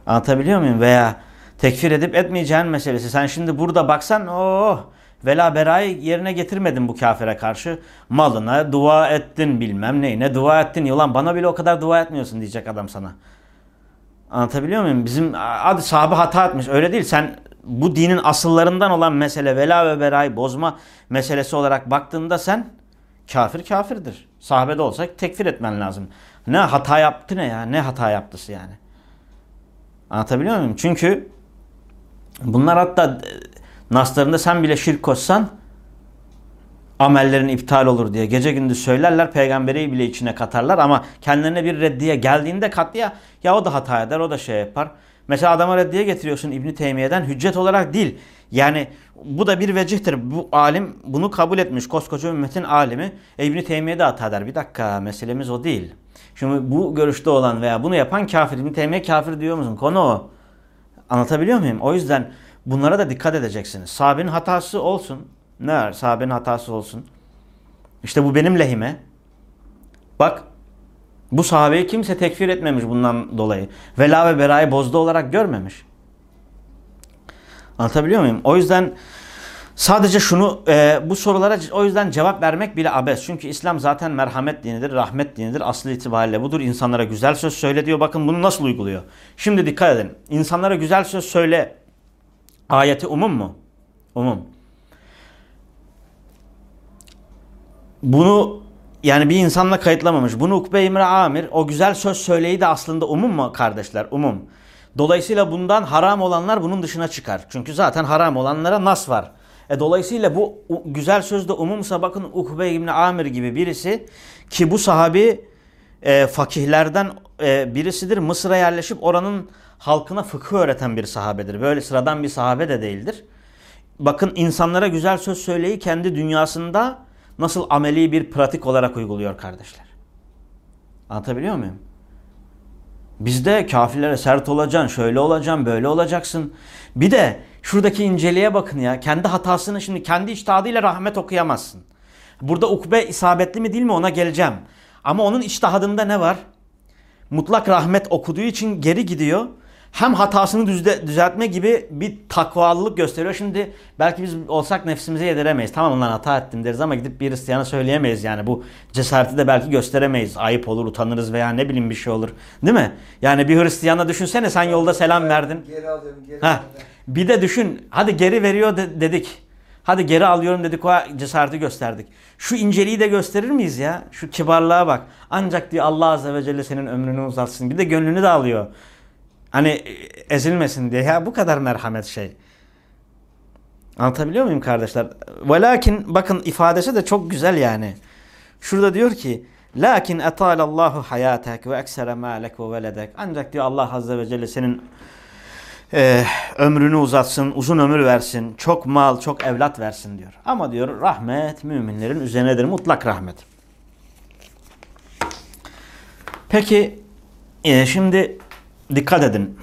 Anlatabiliyor muyum? Veya tekfir edip etmeyeceğin meselesi. Sen şimdi burada baksan o vela berayı yerine getirmedin bu kafire karşı. Malına dua ettin bilmem neyine dua ettin. Ulan bana bile o kadar dua etmiyorsun diyecek adam sana. Anlatabiliyor muyum? Bizim adı sahabe hata etmiş. Öyle değil. Sen bu dinin asıllarından olan mesele vela ve berayı bozma meselesi olarak baktığında sen kafir kafirdir. Sahabede olsak tekfir etmen lazım. Ne hata yaptı ne ya? Ne hata yaptısı yani? Anlatabiliyor muyum? Çünkü bunlar hatta naslarında sen bile şirk koşsan amellerin iptal olur diye gece gündüz söylerler peygamberi bile içine katarlar ama kendilerine bir reddiye geldiğinde katliya ya o da hata eder o da şey yapar. Mesela adama reddiye getiriyorsun İbni Teymiye'den hüccet olarak değil. Yani bu da bir vecihtir. Bu alim bunu kabul etmiş. Koskoca ümmetin alimi. E, İbni Teymiye de hata eder. Bir dakika meselemiz o değil. Şimdi bu görüşte olan veya bunu yapan kafir. İbni Teymiye kafir diyor musun? Konu o. Anlatabiliyor muyum? O yüzden bunlara da dikkat edeceksiniz. Sahabenin hatası olsun. Ne var? Sahabenin hatası olsun. İşte bu benim lehime. Bak bu sahabeyi kimse tekfir etmemiş bundan dolayı. Vela ve berayı bozdu olarak görmemiş. Anlatabiliyor muyum? O yüzden sadece şunu e, bu sorulara o yüzden cevap vermek bile abes. Çünkü İslam zaten merhamet dinidir, rahmet dinidir. Aslı itibariyle budur. İnsanlara güzel söz söyle diyor. Bakın bunu nasıl uyguluyor. Şimdi dikkat edin. İnsanlara güzel söz söyle ayeti umum mu? Umum. Bunu yani bir insanla kayıtlamamış. Bunu Ukbe İmre Amir o güzel söz söyleyi de aslında umum mu kardeşler? Umum. Dolayısıyla bundan haram olanlar bunun dışına çıkar. Çünkü zaten haram olanlara nas var. E dolayısıyla bu güzel sözde umumsa bakın Ukbe İbni Amir gibi birisi ki bu sahabi e, fakihlerden e, birisidir. Mısır'a yerleşip oranın halkına fıkıh öğreten bir sahabedir. Böyle sıradan bir sahabe de değildir. Bakın insanlara güzel söz söyleyi kendi dünyasında nasıl ameli bir pratik olarak uyguluyor kardeşler. Anlatabiliyor muyum? Bizde kafirlere sert olacaksın, şöyle olacaksın, böyle olacaksın. Bir de şuradaki inceliğe bakın ya. Kendi hatasını şimdi kendi içtihadıyla rahmet okuyamazsın. Burada ukbe isabetli mi değil mi ona geleceğim. Ama onun içtihadında ne var? Mutlak rahmet okuduğu için geri gidiyor. Hem hatasını düzde, düzeltme gibi bir takvalılık gösteriyor. Şimdi belki biz olsak nefsimize yediremeyiz. Tamam lan hata ettim deriz ama gidip bir Hristiyana söyleyemeyiz yani. Bu cesareti de belki gösteremeyiz. Ayıp olur, utanırız veya ne bileyim bir şey olur. Değil mi? Yani bir Hristiyana düşünsene sen yolda selam verdin. Geri alıyorum, geri Ha. Bir de düşün. Hadi geri veriyor de- dedik. Hadi geri alıyorum dedik o cesareti gösterdik. Şu inceliği de gösterir miyiz ya? Şu kibarlığa bak. Ancak diyor Allah Azze ve Celle senin ömrünü uzatsın. Bir de gönlünü de alıyor. Hani e, ezilmesin diye. Ya bu kadar merhamet şey. Anlatabiliyor muyum kardeşler? Velakin bakın ifadesi de çok güzel yani. Şurada diyor ki Lakin etalallahu hayatek ve eksere malek ve veledek. Ancak diyor Allah Azze ve Celle senin e, ömrünü uzatsın, uzun ömür versin, çok mal, çok evlat versin diyor. Ama diyor rahmet müminlerin üzerinedir, mutlak rahmet. Peki e, şimdi dikkat edin.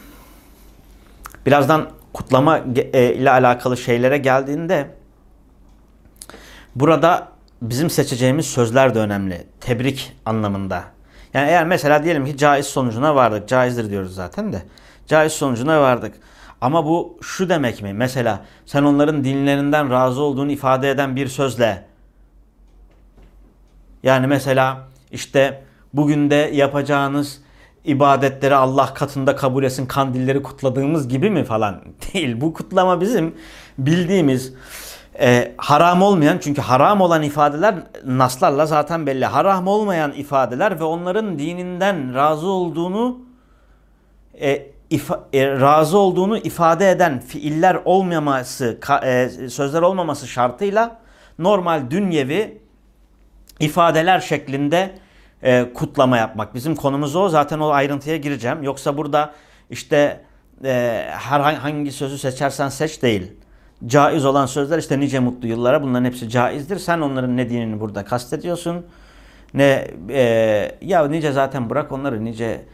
Birazdan kutlama e, ile alakalı şeylere geldiğinde burada bizim seçeceğimiz sözler de önemli. Tebrik anlamında. Yani eğer mesela diyelim ki caiz sonucuna vardık. Caizdir diyoruz zaten de. Caiz sonucuna vardık. Ama bu şu demek mi? Mesela sen onların dinlerinden razı olduğunu ifade eden bir sözle yani mesela işte bugün de yapacağınız ibadetleri Allah katında kabul etsin, kandilleri kutladığımız gibi mi falan değil. Bu kutlama bizim bildiğimiz e, haram olmayan çünkü haram olan ifadeler naslarla zaten belli. Haram olmayan ifadeler ve onların dininden razı olduğunu e, ifa, e, razı olduğunu ifade eden fiiller olmaması, ka, e, sözler olmaması şartıyla normal dünyevi ifadeler şeklinde e, kutlama yapmak. Bizim konumuz o. Zaten o ayrıntıya gireceğim. Yoksa burada işte e, her hangi sözü seçersen seç değil. Caiz olan sözler işte nice mutlu yıllara bunların hepsi caizdir. Sen onların ne dinini burada kastediyorsun. Ne e, ya nice zaten bırak onları nice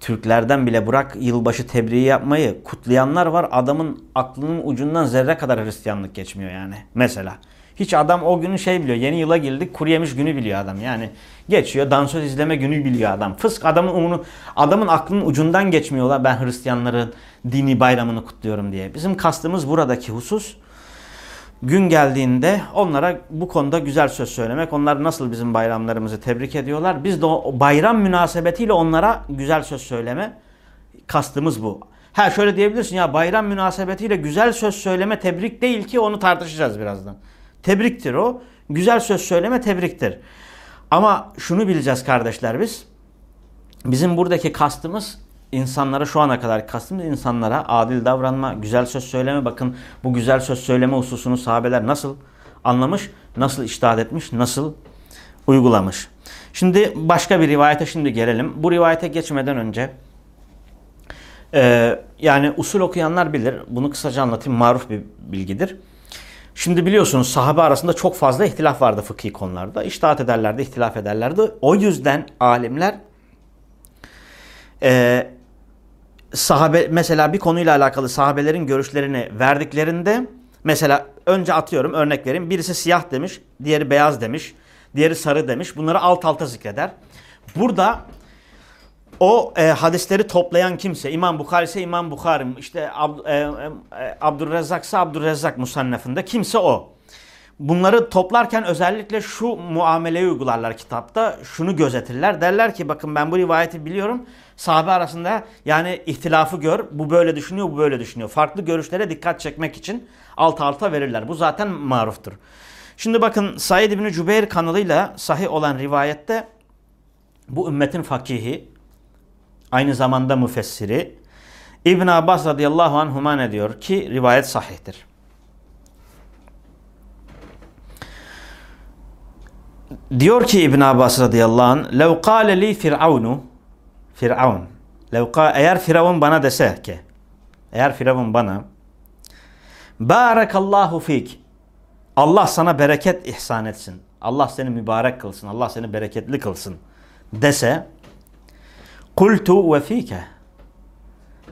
Türklerden bile bırak yılbaşı tebriği yapmayı kutlayanlar var. Adamın aklının ucundan zerre kadar Hristiyanlık geçmiyor yani. Mesela. Hiç adam o günü şey biliyor. Yeni yıla girdik kuru yemiş günü biliyor adam. Yani geçiyor dansöz izleme günü biliyor adam. Fısk adamın umunu, adamın aklının ucundan geçmiyorlar. Ben Hristiyanların dini bayramını kutluyorum diye. Bizim kastımız buradaki husus gün geldiğinde onlara bu konuda güzel söz söylemek. Onlar nasıl bizim bayramlarımızı tebrik ediyorlar. Biz de o bayram münasebetiyle onlara güzel söz söyleme kastımız bu. Ha şöyle diyebilirsin ya bayram münasebetiyle güzel söz söyleme tebrik değil ki onu tartışacağız birazdan. Tebriktir o. Güzel söz söyleme tebriktir. Ama şunu bileceğiz kardeşler biz. Bizim buradaki kastımız insanlara şu ana kadar kastımız insanlara adil davranma, güzel söz söyleme. Bakın bu güzel söz söyleme hususunu sahabeler nasıl anlamış, nasıl iştahat etmiş, nasıl uygulamış. Şimdi başka bir rivayete şimdi gelelim. Bu rivayete geçmeden önce e, yani usul okuyanlar bilir. Bunu kısaca anlatayım. Maruf bir bilgidir. Şimdi biliyorsunuz sahabe arasında çok fazla ihtilaf vardı fıkhi konularda. İştahat ederlerdi, ihtilaf ederlerdi. O yüzden alimler e, sahabe mesela bir konuyla alakalı sahabelerin görüşlerini verdiklerinde mesela önce atıyorum örnek vereyim. Birisi siyah demiş, diğeri beyaz demiş, diğeri sarı demiş. Bunları alt alta zikreder. Burada o e, hadisleri toplayan kimse İmam Bukhari ise İmam Bukhari işte Ab, e, e, Abdurrezzak ise Abdurrezzak musannefinde kimse o. Bunları toplarken özellikle şu muameleyi uygularlar kitapta. Şunu gözetirler. Derler ki bakın ben bu rivayeti biliyorum. Sahabe arasında yani ihtilafı gör. Bu böyle düşünüyor, bu böyle düşünüyor. Farklı görüşlere dikkat çekmek için alt alta verirler. Bu zaten maruftur. Şimdi bakın Said İbni Cübeyr kanalıyla sahih olan rivayette bu ümmetin fakihi aynı zamanda müfessiri İbn Abbas radıyallahu anhuma ne diyor ki rivayet sahihtir. Diyor ki İbn Abbas radıyallahu anh lev kâle li firavunu firavun lev eğer firavun bana dese ki eğer firavun bana barakallahu fik Allah sana bereket ihsan etsin. Allah seni mübarek kılsın. Allah seni bereketli kılsın dese kultu ve fike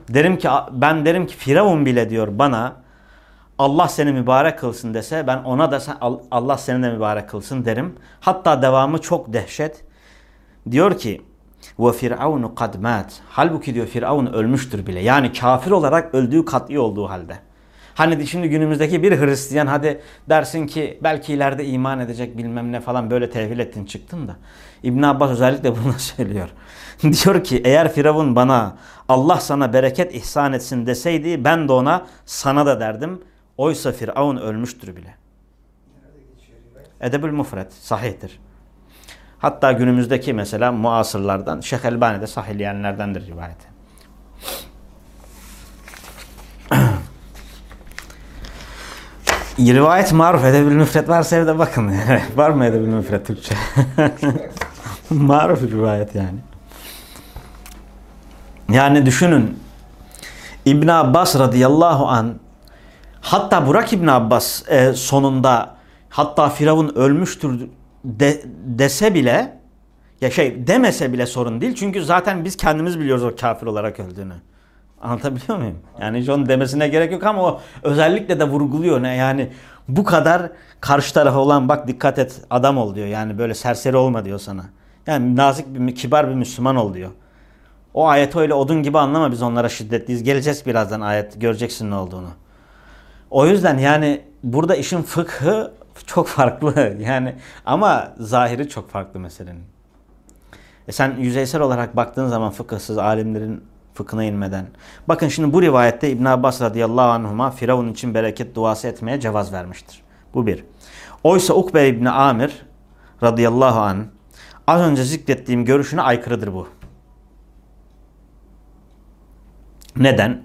derim ki ben derim ki Firavun bile diyor bana Allah seni mübarek kılsın dese ben ona da Allah seni de mübarek kılsın derim. Hatta devamı çok dehşet. Diyor ki ve firavunu kad mat. Halbuki diyor Firavun ölmüştür bile. Yani kafir olarak öldüğü kat'i olduğu halde. Hani şimdi günümüzdeki bir Hristiyan hadi dersin ki belki ileride iman edecek bilmem ne falan böyle tevhil ettin çıktın da. İbn Abbas özellikle bunu söylüyor. diyor ki eğer Firavun bana Allah sana bereket ihsan etsin deseydi ben de ona sana da derdim. Oysa Firavun ölmüştür bile. Edebül Mufret sahihtir. Hatta günümüzdeki mesela muasırlardan Şeyh Elbani de sahihleyenlerdendir rivayeti. Rivayet maruf edebül müfret varsa evde bakın. Var mı edebül müfret Türkçe? maruf rivayet yani. Yani düşünün İbn Abbas radıyallahu an hatta Burak İbn Abbas e, sonunda hatta Firavun ölmüştür de, dese bile ya şey demese bile sorun değil. Çünkü zaten biz kendimiz biliyoruz o kafir olarak öldüğünü. Anlatabiliyor muyum? Yani onun demesine gerek yok ama o özellikle de vurguluyor. Ne yani bu kadar karşı tarafa olan bak dikkat et adam ol diyor. Yani böyle serseri olma diyor sana. Yani nazik bir kibar bir Müslüman ol diyor. O ayeti öyle odun gibi anlama biz onlara şiddetliyiz. Geleceğiz birazdan ayet göreceksin ne olduğunu. O yüzden yani burada işin fıkhı çok farklı. Yani ama zahiri çok farklı meselenin. E sen yüzeysel olarak baktığın zaman fıkıhsız alimlerin fıkhına inmeden. Bakın şimdi bu rivayette İbn Abbas radıyallahu anhuma Firavun için bereket duası etmeye cevaz vermiştir. Bu bir. Oysa Ukbe İbni Amir radıyallahu anh az önce zikrettiğim görüşüne aykırıdır bu. Neden?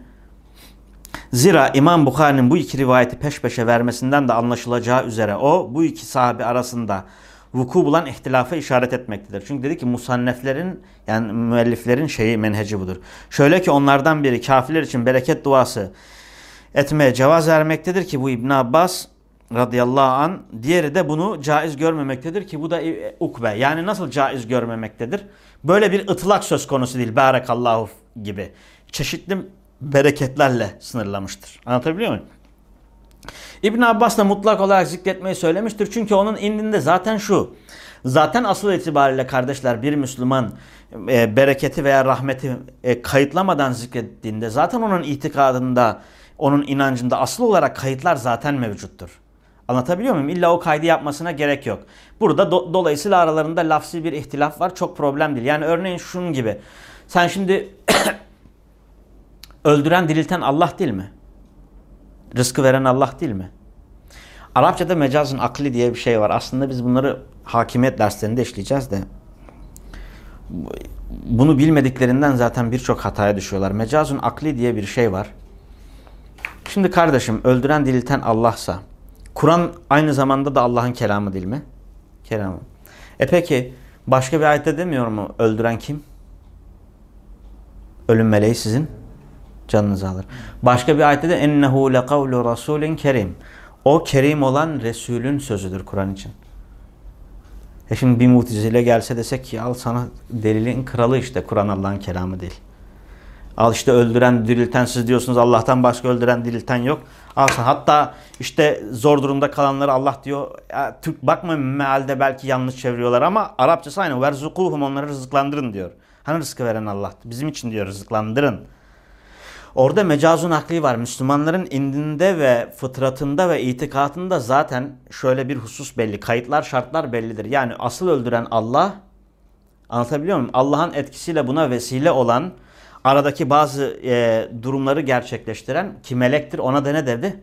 Zira İmam Bukhari'nin bu iki rivayeti peş peşe vermesinden de anlaşılacağı üzere o bu iki sahabe arasında vuku bulan ihtilafa işaret etmektedir. Çünkü dedi ki musanneflerin yani müelliflerin şeyi menheci budur. Şöyle ki onlardan biri kafirler için bereket duası etmeye cevaz vermektedir ki bu İbn Abbas radıyallahu an diğeri de bunu caiz görmemektedir ki bu da ukbe. Yani nasıl caiz görmemektedir? Böyle bir ıtlak söz konusu değil. Barakallahu gibi. Çeşitli bereketlerle sınırlamıştır. Anlatabiliyor muyum? İbn Abbas da mutlak olarak zikretmeyi söylemiştir. Çünkü onun indinde zaten şu. Zaten asıl itibariyle kardeşler bir Müslüman e, bereketi veya rahmeti e, kayıtlamadan zikrettiğinde zaten onun itikadında, onun inancında asıl olarak kayıtlar zaten mevcuttur. Anlatabiliyor muyum? İlla o kaydı yapmasına gerek yok. Burada do dolayısıyla aralarında lafsi bir ihtilaf var. Çok problem değil. Yani örneğin şunun gibi. Sen şimdi öldüren dirilten Allah değil mi? Rızkı veren Allah değil mi? Arapçada mecazın akli diye bir şey var. Aslında biz bunları hakimiyet derslerinde işleyeceğiz de. Bunu bilmediklerinden zaten birçok hataya düşüyorlar. Mecazun akli diye bir şey var. Şimdi kardeşim öldüren dirilten Allah'sa Kur'an aynı zamanda da Allah'ın kelamı değil mi? Kelamı. E peki başka bir ayette demiyor mu öldüren kim? Ölüm meleği sizin canınızı alır. Başka bir ayette de ennehu lekavlu rasulin kerim. O kerim olan Resulün sözüdür Kur'an için. E şimdi bir mutezile gelse desek ki al sana delilin kralı işte Kur'an Allah'ın kelamı değil. Al işte öldüren, dirilten siz diyorsunuz Allah'tan başka öldüren, dirilten yok. Al sana. Hatta işte zor durumda kalanları Allah diyor. Ya, Türk bakma mealde belki yanlış çeviriyorlar ama Arapçası aynı. Verzukuhum onları rızıklandırın diyor. Hani rızkı veren Allah? Bizim için diyor rızıklandırın. Orada mecazun akli var. Müslümanların indinde ve fıtratında ve itikatında zaten şöyle bir husus belli. Kayıtlar, şartlar bellidir. Yani asıl öldüren Allah, anlatabiliyor muyum? Allah'ın etkisiyle buna vesile olan, aradaki bazı e, durumları gerçekleştiren ki melektir. Ona da ne dedi?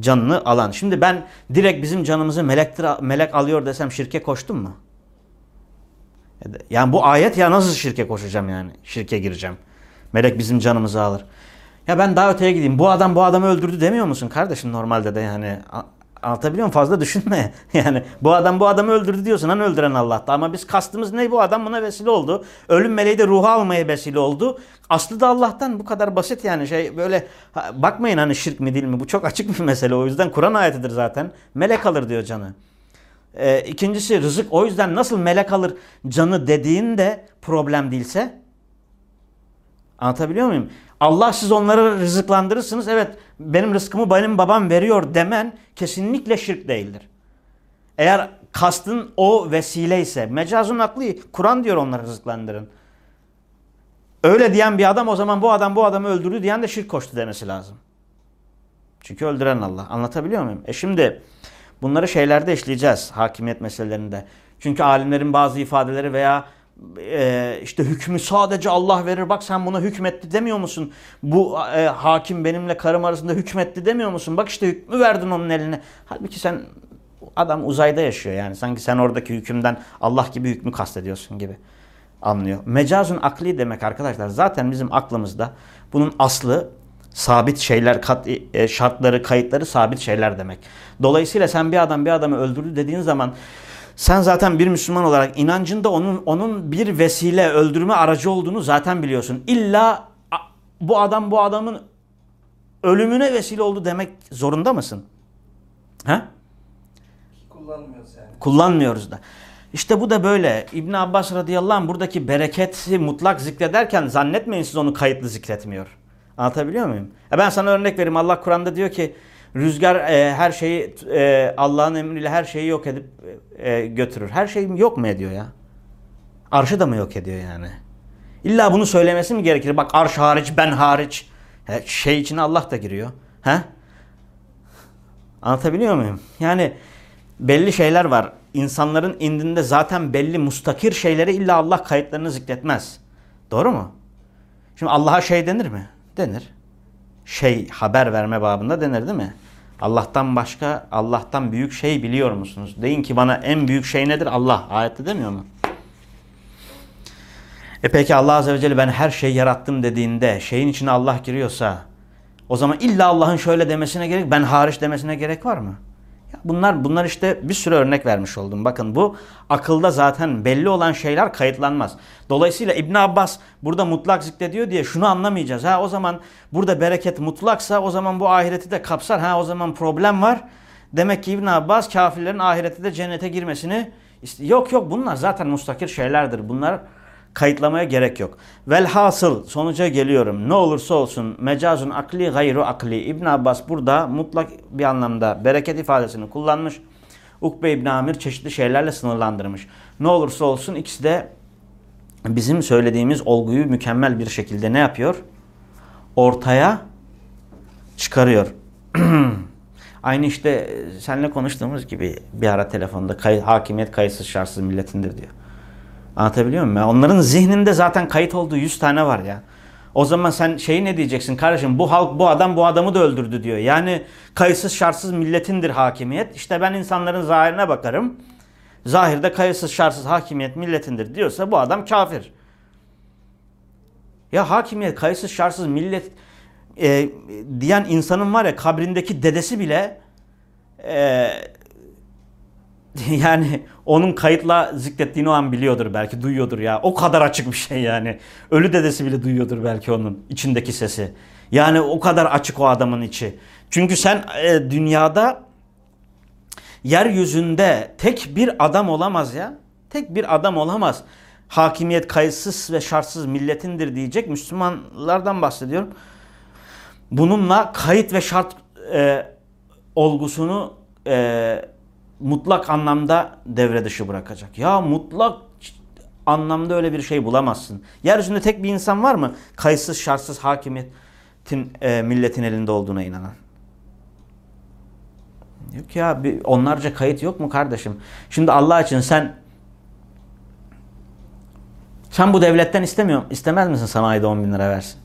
Canını alan. Şimdi ben direkt bizim canımızı melektir, melek alıyor desem şirke koştum mu? Yani bu ayet ya nasıl şirke koşacağım yani? Şirke gireceğim. Melek bizim canımızı alır. Ya ben daha öteye gideyim. Bu adam bu adamı öldürdü demiyor musun kardeşim normalde de yani. Anlatabiliyor muyum? Fazla düşünme. Yani bu adam bu adamı öldürdü diyorsun. Hani öldüren Allah'ta. Ama biz kastımız ne? Bu adam buna vesile oldu. Ölüm meleği de ruhu almaya vesile oldu. Aslı da Allah'tan. Bu kadar basit yani. Şey böyle bakmayın hani şirk mi değil mi? Bu çok açık bir mesele. O yüzden Kur'an ayetidir zaten. Melek alır diyor canı. Ee, ikincisi rızık. O yüzden nasıl melek alır canı dediğinde problem değilse Anlatabiliyor muyum? Allah siz onları rızıklandırırsınız. Evet benim rızkımı benim babam veriyor demen kesinlikle şirk değildir. Eğer kastın o vesile ise mecazun aklı Kur'an diyor onları rızıklandırın. Öyle diyen bir adam o zaman bu adam bu adamı öldürdü diyen de şirk koştu demesi lazım. Çünkü öldüren Allah. Anlatabiliyor muyum? E şimdi bunları şeylerde işleyeceğiz hakimiyet meselelerinde. Çünkü alimlerin bazı ifadeleri veya e, işte hükmü sadece Allah verir bak sen buna hükmetti demiyor musun? Bu e, hakim benimle karım arasında hükmetti demiyor musun? Bak işte hükmü verdin onun eline. Halbuki sen adam uzayda yaşıyor yani sanki sen oradaki hükümden Allah gibi hükmü kastediyorsun gibi anlıyor. Mecazun akli demek arkadaşlar zaten bizim aklımızda bunun aslı sabit şeyler, kat, şartları, kayıtları sabit şeyler demek. Dolayısıyla sen bir adam bir adamı öldürdü dediğin zaman sen zaten bir Müslüman olarak inancında onun onun bir vesile öldürme aracı olduğunu zaten biliyorsun. İlla bu adam bu adamın ölümüne vesile oldu demek zorunda mısın? Ha? Kullanmıyoruz yani. Kullanmıyoruz da. İşte bu da böyle. İbn Abbas radıyallahu anh buradaki bereketi mutlak zikrederken zannetmeyin siz onu kayıtlı zikretmiyor. Anlatabiliyor muyum? E ben sana örnek vereyim. Allah Kur'an'da diyor ki Rüzgar e, her şeyi e, Allah'ın emriyle her şeyi yok edip e, götürür. Her şeyi yok mu ediyor ya? Arşı da mı yok ediyor yani? İlla bunu söylemesi mi gerekir? Bak arş hariç ben hariç. He, şey içine Allah da giriyor. He? Anlatabiliyor muyum? Yani belli şeyler var. İnsanların indinde zaten belli mustakir şeyleri illa Allah kayıtlarını zikretmez. Doğru mu? Şimdi Allah'a şey denir mi? Denir şey haber verme babında denir değil mi? Allah'tan başka, Allah'tan büyük şey biliyor musunuz? Deyin ki bana en büyük şey nedir? Allah. Ayette demiyor mu? E peki Allah Azze ve Celle ben her şeyi yarattım dediğinde şeyin içine Allah giriyorsa o zaman illa Allah'ın şöyle demesine gerek, ben hariç demesine gerek var mı? Bunlar bunlar işte bir sürü örnek vermiş oldum. Bakın bu akılda zaten belli olan şeyler kayıtlanmaz. Dolayısıyla İbn Abbas burada mutlak zikrediyor diye şunu anlamayacağız. Ha o zaman burada bereket mutlaksa o zaman bu ahireti de kapsar. Ha o zaman problem var. Demek ki İbn Abbas kafirlerin ahireti de cennete girmesini yok yok bunlar zaten mustakir şeylerdir. Bunlar kayıtlamaya gerek yok. Velhasıl sonuca geliyorum. Ne olursa olsun mecazun akli gayru akli. İbn Abbas burada mutlak bir anlamda bereket ifadesini kullanmış. Ukbe İbn Amir çeşitli şeylerle sınırlandırmış. Ne olursa olsun ikisi de bizim söylediğimiz olguyu mükemmel bir şekilde ne yapıyor? Ortaya çıkarıyor. Aynı işte e, seninle konuştuğumuz gibi bir ara telefonda kay, hakimiyet kayıtsız şartsız milletindir diyor. Anlatabiliyor muyum? ya? Onların zihninde zaten kayıt olduğu 100 tane var ya. O zaman sen şeyi ne diyeceksin kardeşim bu halk bu adam bu adamı da öldürdü diyor. Yani kayıtsız şartsız milletindir hakimiyet. İşte ben insanların zahirine bakarım. Zahirde kayıtsız şartsız hakimiyet milletindir diyorsa bu adam kafir. Ya hakimiyet kayıtsız şartsız millet e, diyen insanın var ya kabrindeki dedesi bile e, yani onun kayıtla zikrettiğini o an biliyordur belki duyuyordur ya. O kadar açık bir şey yani. Ölü dedesi bile duyuyordur belki onun içindeki sesi. Yani o kadar açık o adamın içi. Çünkü sen e, dünyada yeryüzünde tek bir adam olamaz ya. Tek bir adam olamaz. Hakimiyet kayıtsız ve şartsız milletindir diyecek Müslümanlardan bahsediyorum. Bununla kayıt ve şart e, olgusunu e, mutlak anlamda devre dışı bırakacak. Ya mutlak anlamda öyle bir şey bulamazsın. Yeryüzünde tek bir insan var mı? Kayıtsız şartsız hakimiyetin e, milletin elinde olduğuna inanan. Yok ya bir, onlarca kayıt yok mu kardeşim? Şimdi Allah için sen sen bu devletten istemiyor, istemez misin sana ayda 10 bin lira versin?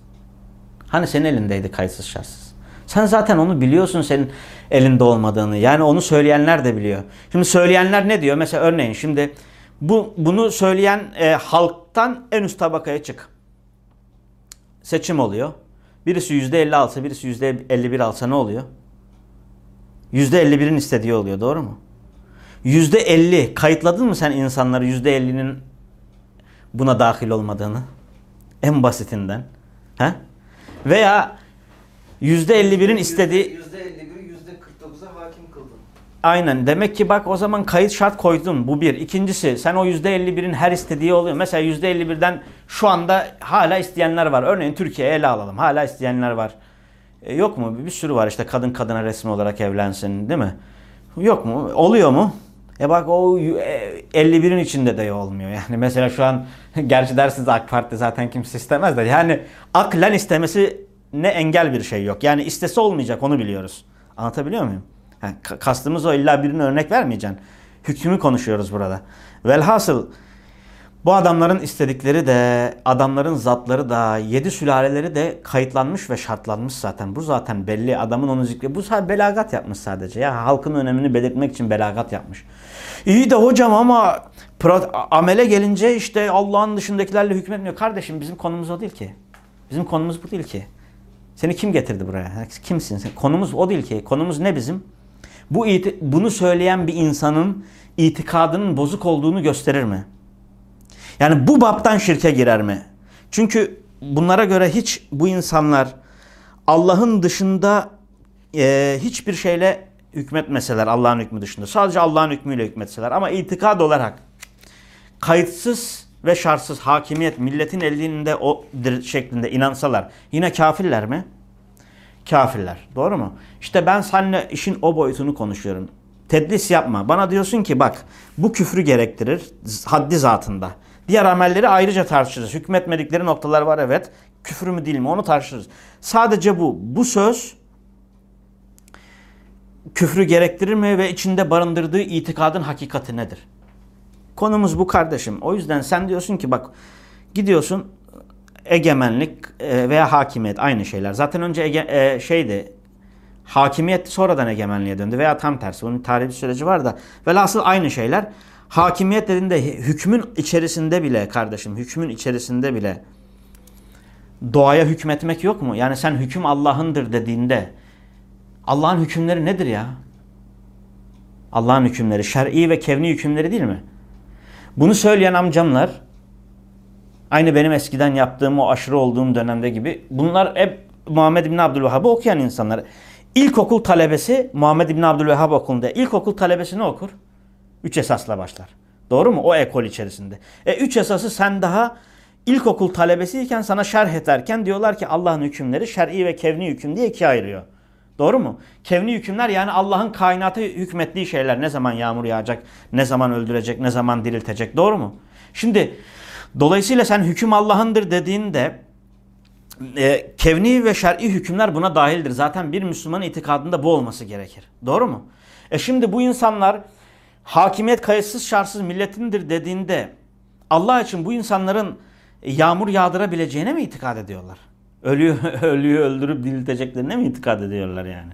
Hani senin elindeydi kayıtsız şartsız. Sen zaten onu biliyorsun senin elinde olmadığını. Yani onu söyleyenler de biliyor. Şimdi söyleyenler ne diyor? Mesela örneğin şimdi bu bunu söyleyen e, halktan en üst tabakaya çık. Seçim oluyor. Birisi %50 alsa, birisi %51 alsa ne oluyor? %51'in istediği oluyor. Doğru mu? %50 kayıtladın mı sen insanları %50'nin buna dahil olmadığını? En basitinden. He? Veya %51'in istediği %51'i %49'a hakim kıldın. Aynen. Demek ki bak o zaman kayıt şart koydun. Bu bir. İkincisi sen o %51'in her istediği oluyor. Mesela %51'den şu anda hala isteyenler var. Örneğin Türkiye'ye ele alalım. Hala isteyenler var. E, yok mu? Bir sürü var işte kadın kadına resmi olarak evlensin değil mi? Yok mu? Oluyor mu? E bak o e, 51'in içinde de olmuyor. Yani mesela şu an gerçi dersiniz AK Parti zaten kimse istemez de yani aklen istemesi ne engel bir şey yok. Yani istese olmayacak onu biliyoruz. Anlatabiliyor muyum? Ka- kastımız o illa birine örnek vermeyeceksin. Hükmü konuşuyoruz burada. Velhasıl bu adamların istedikleri de adamların zatları da yedi sülaleleri de kayıtlanmış ve şartlanmış zaten. Bu zaten belli. Adamın onu zikri. Bu sadece belagat yapmış sadece. Ya halkın önemini belirtmek için belagat yapmış. İyi de hocam ama amele gelince işte Allah'ın dışındakilerle hükmetmiyor. Kardeşim bizim konumuz o değil ki. Bizim konumuz bu değil ki. Seni kim getirdi buraya? Kimsin sen? Konumuz o değil ki. Konumuz ne bizim? Bu bunu söyleyen bir insanın itikadının bozuk olduğunu gösterir mi? Yani bu baptan şirke girer mi? Çünkü bunlara göre hiç bu insanlar Allah'ın dışında e, hiçbir şeyle hükmetmeseler Allah'ın hükmü dışında. Sadece Allah'ın hükmüyle hükmetseler ama itikad olarak kayıtsız ve şartsız hakimiyet milletin elinde o şeklinde inansalar yine kafirler mi? Kafirler. Doğru mu? İşte ben seninle işin o boyutunu konuşuyorum. Tedlis yapma. Bana diyorsun ki bak bu küfrü gerektirir haddi zatında. Diğer amelleri ayrıca tartışırız. Hükmetmedikleri noktalar var evet. Küfür mü değil mi onu tartışırız. Sadece bu. Bu söz küfrü gerektirir mi ve içinde barındırdığı itikadın hakikati nedir? Konumuz bu kardeşim. O yüzden sen diyorsun ki bak gidiyorsun egemenlik e, veya hakimiyet aynı şeyler. Zaten önce ege, e, şeydi Hakimiyet sonradan egemenliğe döndü veya tam tersi. Bunun tarihi bir süreci var da. Velhasıl aynı şeyler. Hakimiyet dediğinde hükmün içerisinde bile kardeşim, hükmün içerisinde bile doğaya hükmetmek yok mu? Yani sen hüküm Allah'ındır dediğinde Allah'ın hükümleri nedir ya? Allah'ın hükümleri şer'i ve kevni hükümleri değil mi? Bunu söyleyen amcamlar aynı benim eskiden yaptığım o aşırı olduğum dönemde gibi bunlar hep Muhammed bin Abdülvehhab'ı okuyan insanlar. İlkokul talebesi Muhammed bin Abdülvehhab okulunda ilkokul talebesi ne okur? Üç esasla başlar. Doğru mu? O ekol içerisinde. E üç esası sen daha ilkokul talebesiyken sana şerh ederken diyorlar ki Allah'ın hükümleri şer'i ve kevni hüküm diye ikiye ayırıyor. Doğru mu? Kevni hükümler yani Allah'ın kainatı hükmettiği şeyler. Ne zaman yağmur yağacak, ne zaman öldürecek, ne zaman diriltecek. Doğru mu? Şimdi dolayısıyla sen hüküm Allah'ındır dediğinde e, kevni ve şer'i hükümler buna dahildir. Zaten bir Müslümanın itikadında bu olması gerekir. Doğru mu? E şimdi bu insanlar hakimiyet kayıtsız şartsız milletindir dediğinde Allah için bu insanların yağmur yağdırabileceğine mi itikad ediyorlar? Ölüyü, ölüyü öldürüp dirilteceklerine mi itikad ediyorlar yani?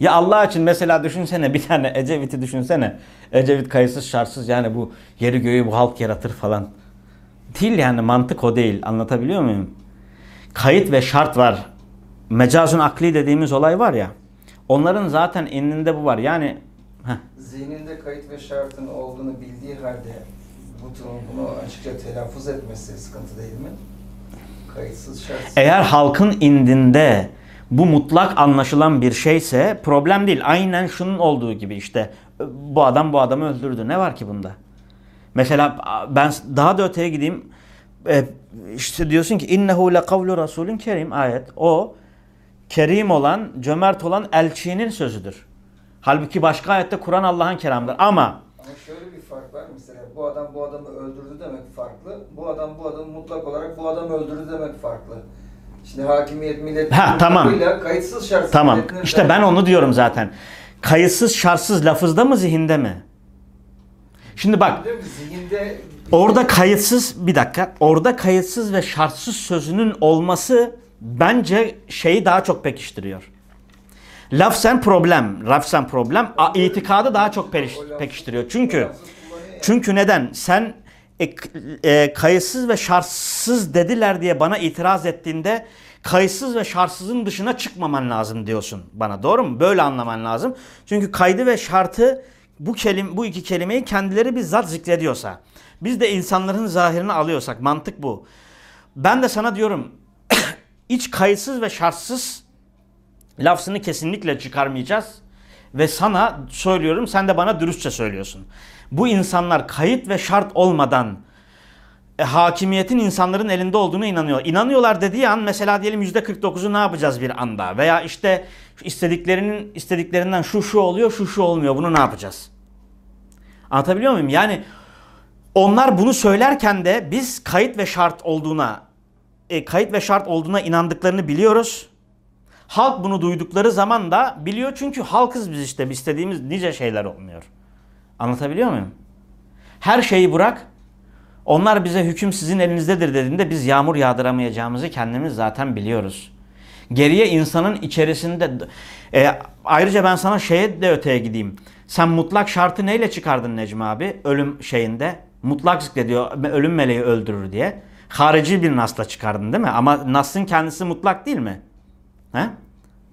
Ya Allah için mesela düşünsene bir tane Ecevit'i düşünsene. Ecevit kayıtsız şartsız yani bu yeri göğü bu halk yaratır falan. Değil yani mantık o değil. Anlatabiliyor muyum? Kayıt ve şart var. Mecazun akli dediğimiz olay var ya. Onların zaten eninde bu var. Yani heh, Zihninde kayıt ve şartın olduğunu bildiği halde bu bunu açıkça telaffuz etmesi sıkıntı değil mi? Eğer halkın indinde bu mutlak anlaşılan bir şeyse problem değil. Aynen şunun olduğu gibi işte bu adam bu adamı öldürdü. Ne var ki bunda? Mesela ben daha da öteye gideyim. E, işte diyorsun ki innehu le kavlu rasulün kerim ayet. O kerim olan, cömert olan elçinin sözüdür. Halbuki başka ayette Kur'an Allah'ın kelamıdır. Ama Ama fark var mesela bu adam bu adamı öldürdü demek farklı. Bu adam bu adamı mutlak olarak bu adamı öldürdü demek farklı. Şimdi hakimiyet millet Ha, tamam. kayıtsız şartsız tamam işte ben onu diyorum zaten. Kayıtsız şartsız lafızda mı zihinde mi? Şimdi bak? Zihinde Orada kayıtsız bir dakika. Orada kayıtsız ve şartsız sözünün olması bence şeyi daha çok pekiştiriyor. Lafzen problem, lafzen problem, itikadı daha çok periş- pekiştiriyor. Çünkü çünkü neden? Sen e, e, kayıtsız ve şartsız dediler diye bana itiraz ettiğinde kayıtsız ve şartsızın dışına çıkmaman lazım diyorsun bana. Doğru mu? Böyle anlaman lazım. Çünkü kaydı ve şartı bu kelim bu iki kelimeyi kendileri bizzat zikrediyorsa, biz de insanların zahirini alıyorsak mantık bu. Ben de sana diyorum iç kayıtsız ve şartsız lafzını kesinlikle çıkarmayacağız. Ve sana söylüyorum sen de bana dürüstçe söylüyorsun. Bu insanlar kayıt ve şart olmadan e, hakimiyetin insanların elinde olduğunu inanıyor. İnanıyorlar dediği an mesela diyelim %49'u ne yapacağız bir anda? Veya işte istediklerinin istediklerinden şu şu oluyor şu şu olmuyor bunu ne yapacağız? Anlatabiliyor muyum? Yani onlar bunu söylerken de biz kayıt ve şart olduğuna e, kayıt ve şart olduğuna inandıklarını biliyoruz. Halk bunu duydukları zaman da biliyor çünkü halkız biz işte istediğimiz nice şeyler olmuyor. Anlatabiliyor muyum? Her şeyi bırak. Onlar bize hüküm sizin elinizdedir dediğinde biz yağmur yağdıramayacağımızı kendimiz zaten biliyoruz. Geriye insanın içerisinde e, ayrıca ben sana şeye de öteye gideyim. Sen mutlak şartı neyle çıkardın Necmi abi? Ölüm şeyinde. Mutlak zikrediyor ölüm meleği öldürür diye. Harici bir nasla çıkardın değil mi? Ama nasın kendisi mutlak değil mi? He?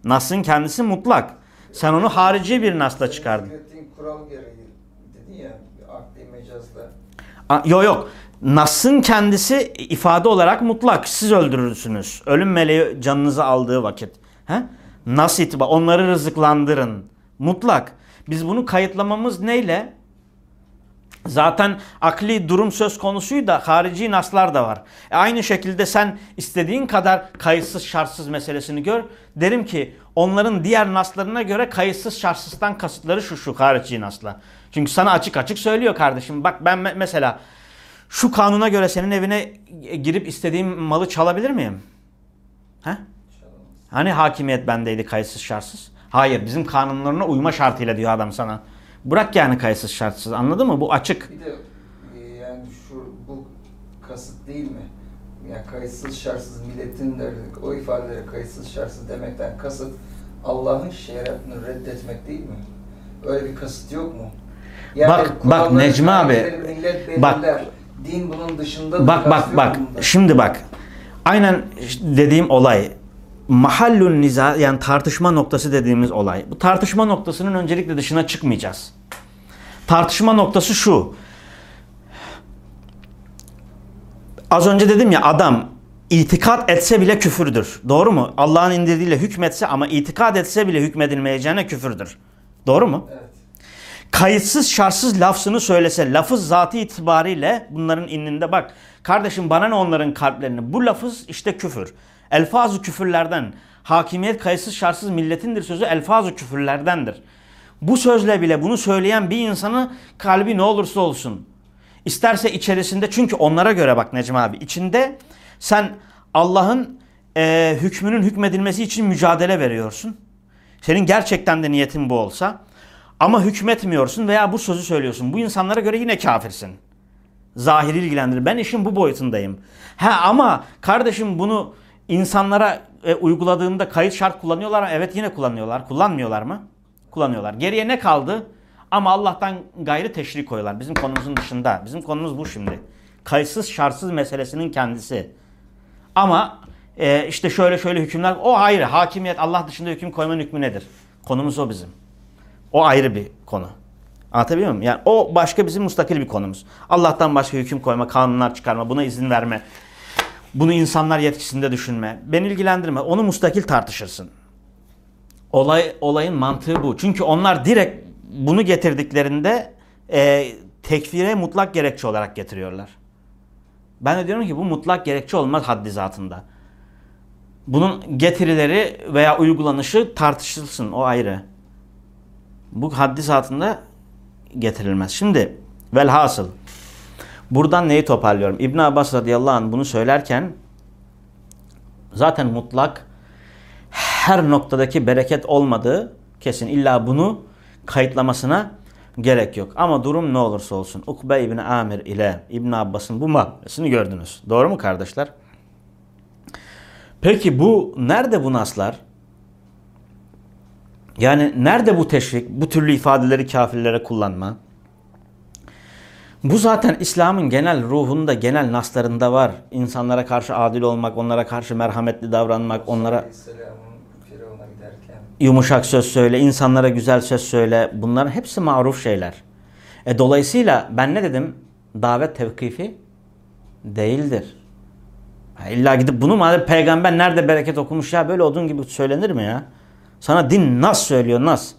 Nas'ın kendisi mutlak. Sen onu harici bir nasla çıkardın. Kural gereği dedin ya akli mecazda. A- Yok yok. Nas'ın kendisi ifade olarak mutlak. Siz öldürürsünüz. Ölüm meleği canınızı aldığı vakit. He? Nas itibar. Onları rızıklandırın. Mutlak. Biz bunu kayıtlamamız neyle? Zaten akli durum söz konusuydu da harici naslar da var. E aynı şekilde sen istediğin kadar kayıtsız şartsız meselesini gör. Derim ki onların diğer naslarına göre kayıtsız şartsızdan kasıtları şu şu harici nasla. Çünkü sana açık açık söylüyor kardeşim. Bak ben me- mesela şu kanuna göre senin evine girip istediğim malı çalabilir miyim? He? Hani hakimiyet bendeydi kayıtsız şartsız? Hayır bizim kanunlarına uyma şartıyla diyor adam sana. Bırak yani kayıtsız şartsız anladın mı? Bu açık. Bir de e, yani şu bu kasıt değil mi? Yani kayıtsız şartsız milletin de o ifadelere kayıtsız şartsız demekten kasıt Allah'ın şeriatını reddetmek değil mi? Öyle bir kasıt yok mu? Bak- bak kuralları, Necmi abi, bak- belirler. Din bunun dışında Bak bak bak. Şimdi bak. Aynen dediğim olay mahallün niza yani tartışma noktası dediğimiz olay. Bu tartışma noktasının öncelikle dışına çıkmayacağız. Tartışma noktası şu. Az önce dedim ya adam itikat etse bile küfürdür. Doğru mu? Allah'ın indirdiğiyle hükmetse ama itikat etse bile hükmedilmeyeceğine küfürdür. Doğru mu? Evet. Kayıtsız şartsız lafzını söylese lafız zatı itibariyle bunların ininde bak kardeşim bana ne onların kalplerini bu lafız işte küfür. Elfazı küfürlerden hakimiyet kayıtsız şartsız milletindir sözü elfazı küfürlerdendir. Bu sözle bile bunu söyleyen bir insanı kalbi ne olursa olsun isterse içerisinde çünkü onlara göre bak Necmi abi içinde sen Allah'ın e, hükmünün hükmedilmesi için mücadele veriyorsun. Senin gerçekten de niyetin bu olsa ama hükmetmiyorsun veya bu sözü söylüyorsun. Bu insanlara göre yine kafirsin. Zahiri ilgilendirir. Ben işin bu boyutundayım. Ha ama kardeşim bunu insanlara e, uyguladığında kayıt şart kullanıyorlar mı? Evet yine kullanıyorlar. Kullanmıyorlar mı? Kullanıyorlar. Geriye ne kaldı? Ama Allah'tan gayrı teşrik koyuyorlar. Bizim konumuzun dışında. Bizim konumuz bu şimdi. Kayıtsız şartsız meselesinin kendisi. Ama e, işte şöyle şöyle hükümler o ayrı. Hakimiyet Allah dışında hüküm koymanın hükmü nedir? Konumuz o bizim. O ayrı bir konu. Anlatabiliyor muyum? Yani o başka bizim mustakil bir konumuz. Allah'tan başka hüküm koyma, kanunlar çıkarma, buna izin verme. Bunu insanlar yetkisinde düşünme. Beni ilgilendirme. Onu mustakil tartışırsın. Olay olayın mantığı bu. Çünkü onlar direkt bunu getirdiklerinde e, tekfire mutlak gerekçe olarak getiriyorlar. Ben de diyorum ki bu mutlak gerekçe olmaz haddi zatında. Bunun getirileri veya uygulanışı tartışılsın. O ayrı. Bu haddi zatında getirilmez. Şimdi velhasıl buradan neyi toparlıyorum? İbn Abbas radıyallahu anh bunu söylerken zaten mutlak her noktadaki bereket olmadığı kesin. İlla bunu kayıtlamasına gerek yok. Ama durum ne olursa olsun Ukbe İbni Amir ile İbn Abbas'ın bu mahvesini gördünüz. Doğru mu kardeşler? Peki bu nerede bu naslar? Yani nerede bu teşvik, bu türlü ifadeleri kafirlere kullanma? Bu zaten İslam'ın genel ruhunda, genel naslarında var. İnsanlara karşı adil olmak, onlara karşı merhametli davranmak, onlara yumuşak söz söyle, insanlara güzel söz söyle. Bunların hepsi maruf şeyler. E dolayısıyla ben ne dedim? Davet tevkifi değildir. Ha, illa gidip bunu madem peygamber nerede bereket okumuş ya böyle olduğun gibi söylenir mi ya? Sana din nas söylüyor nas.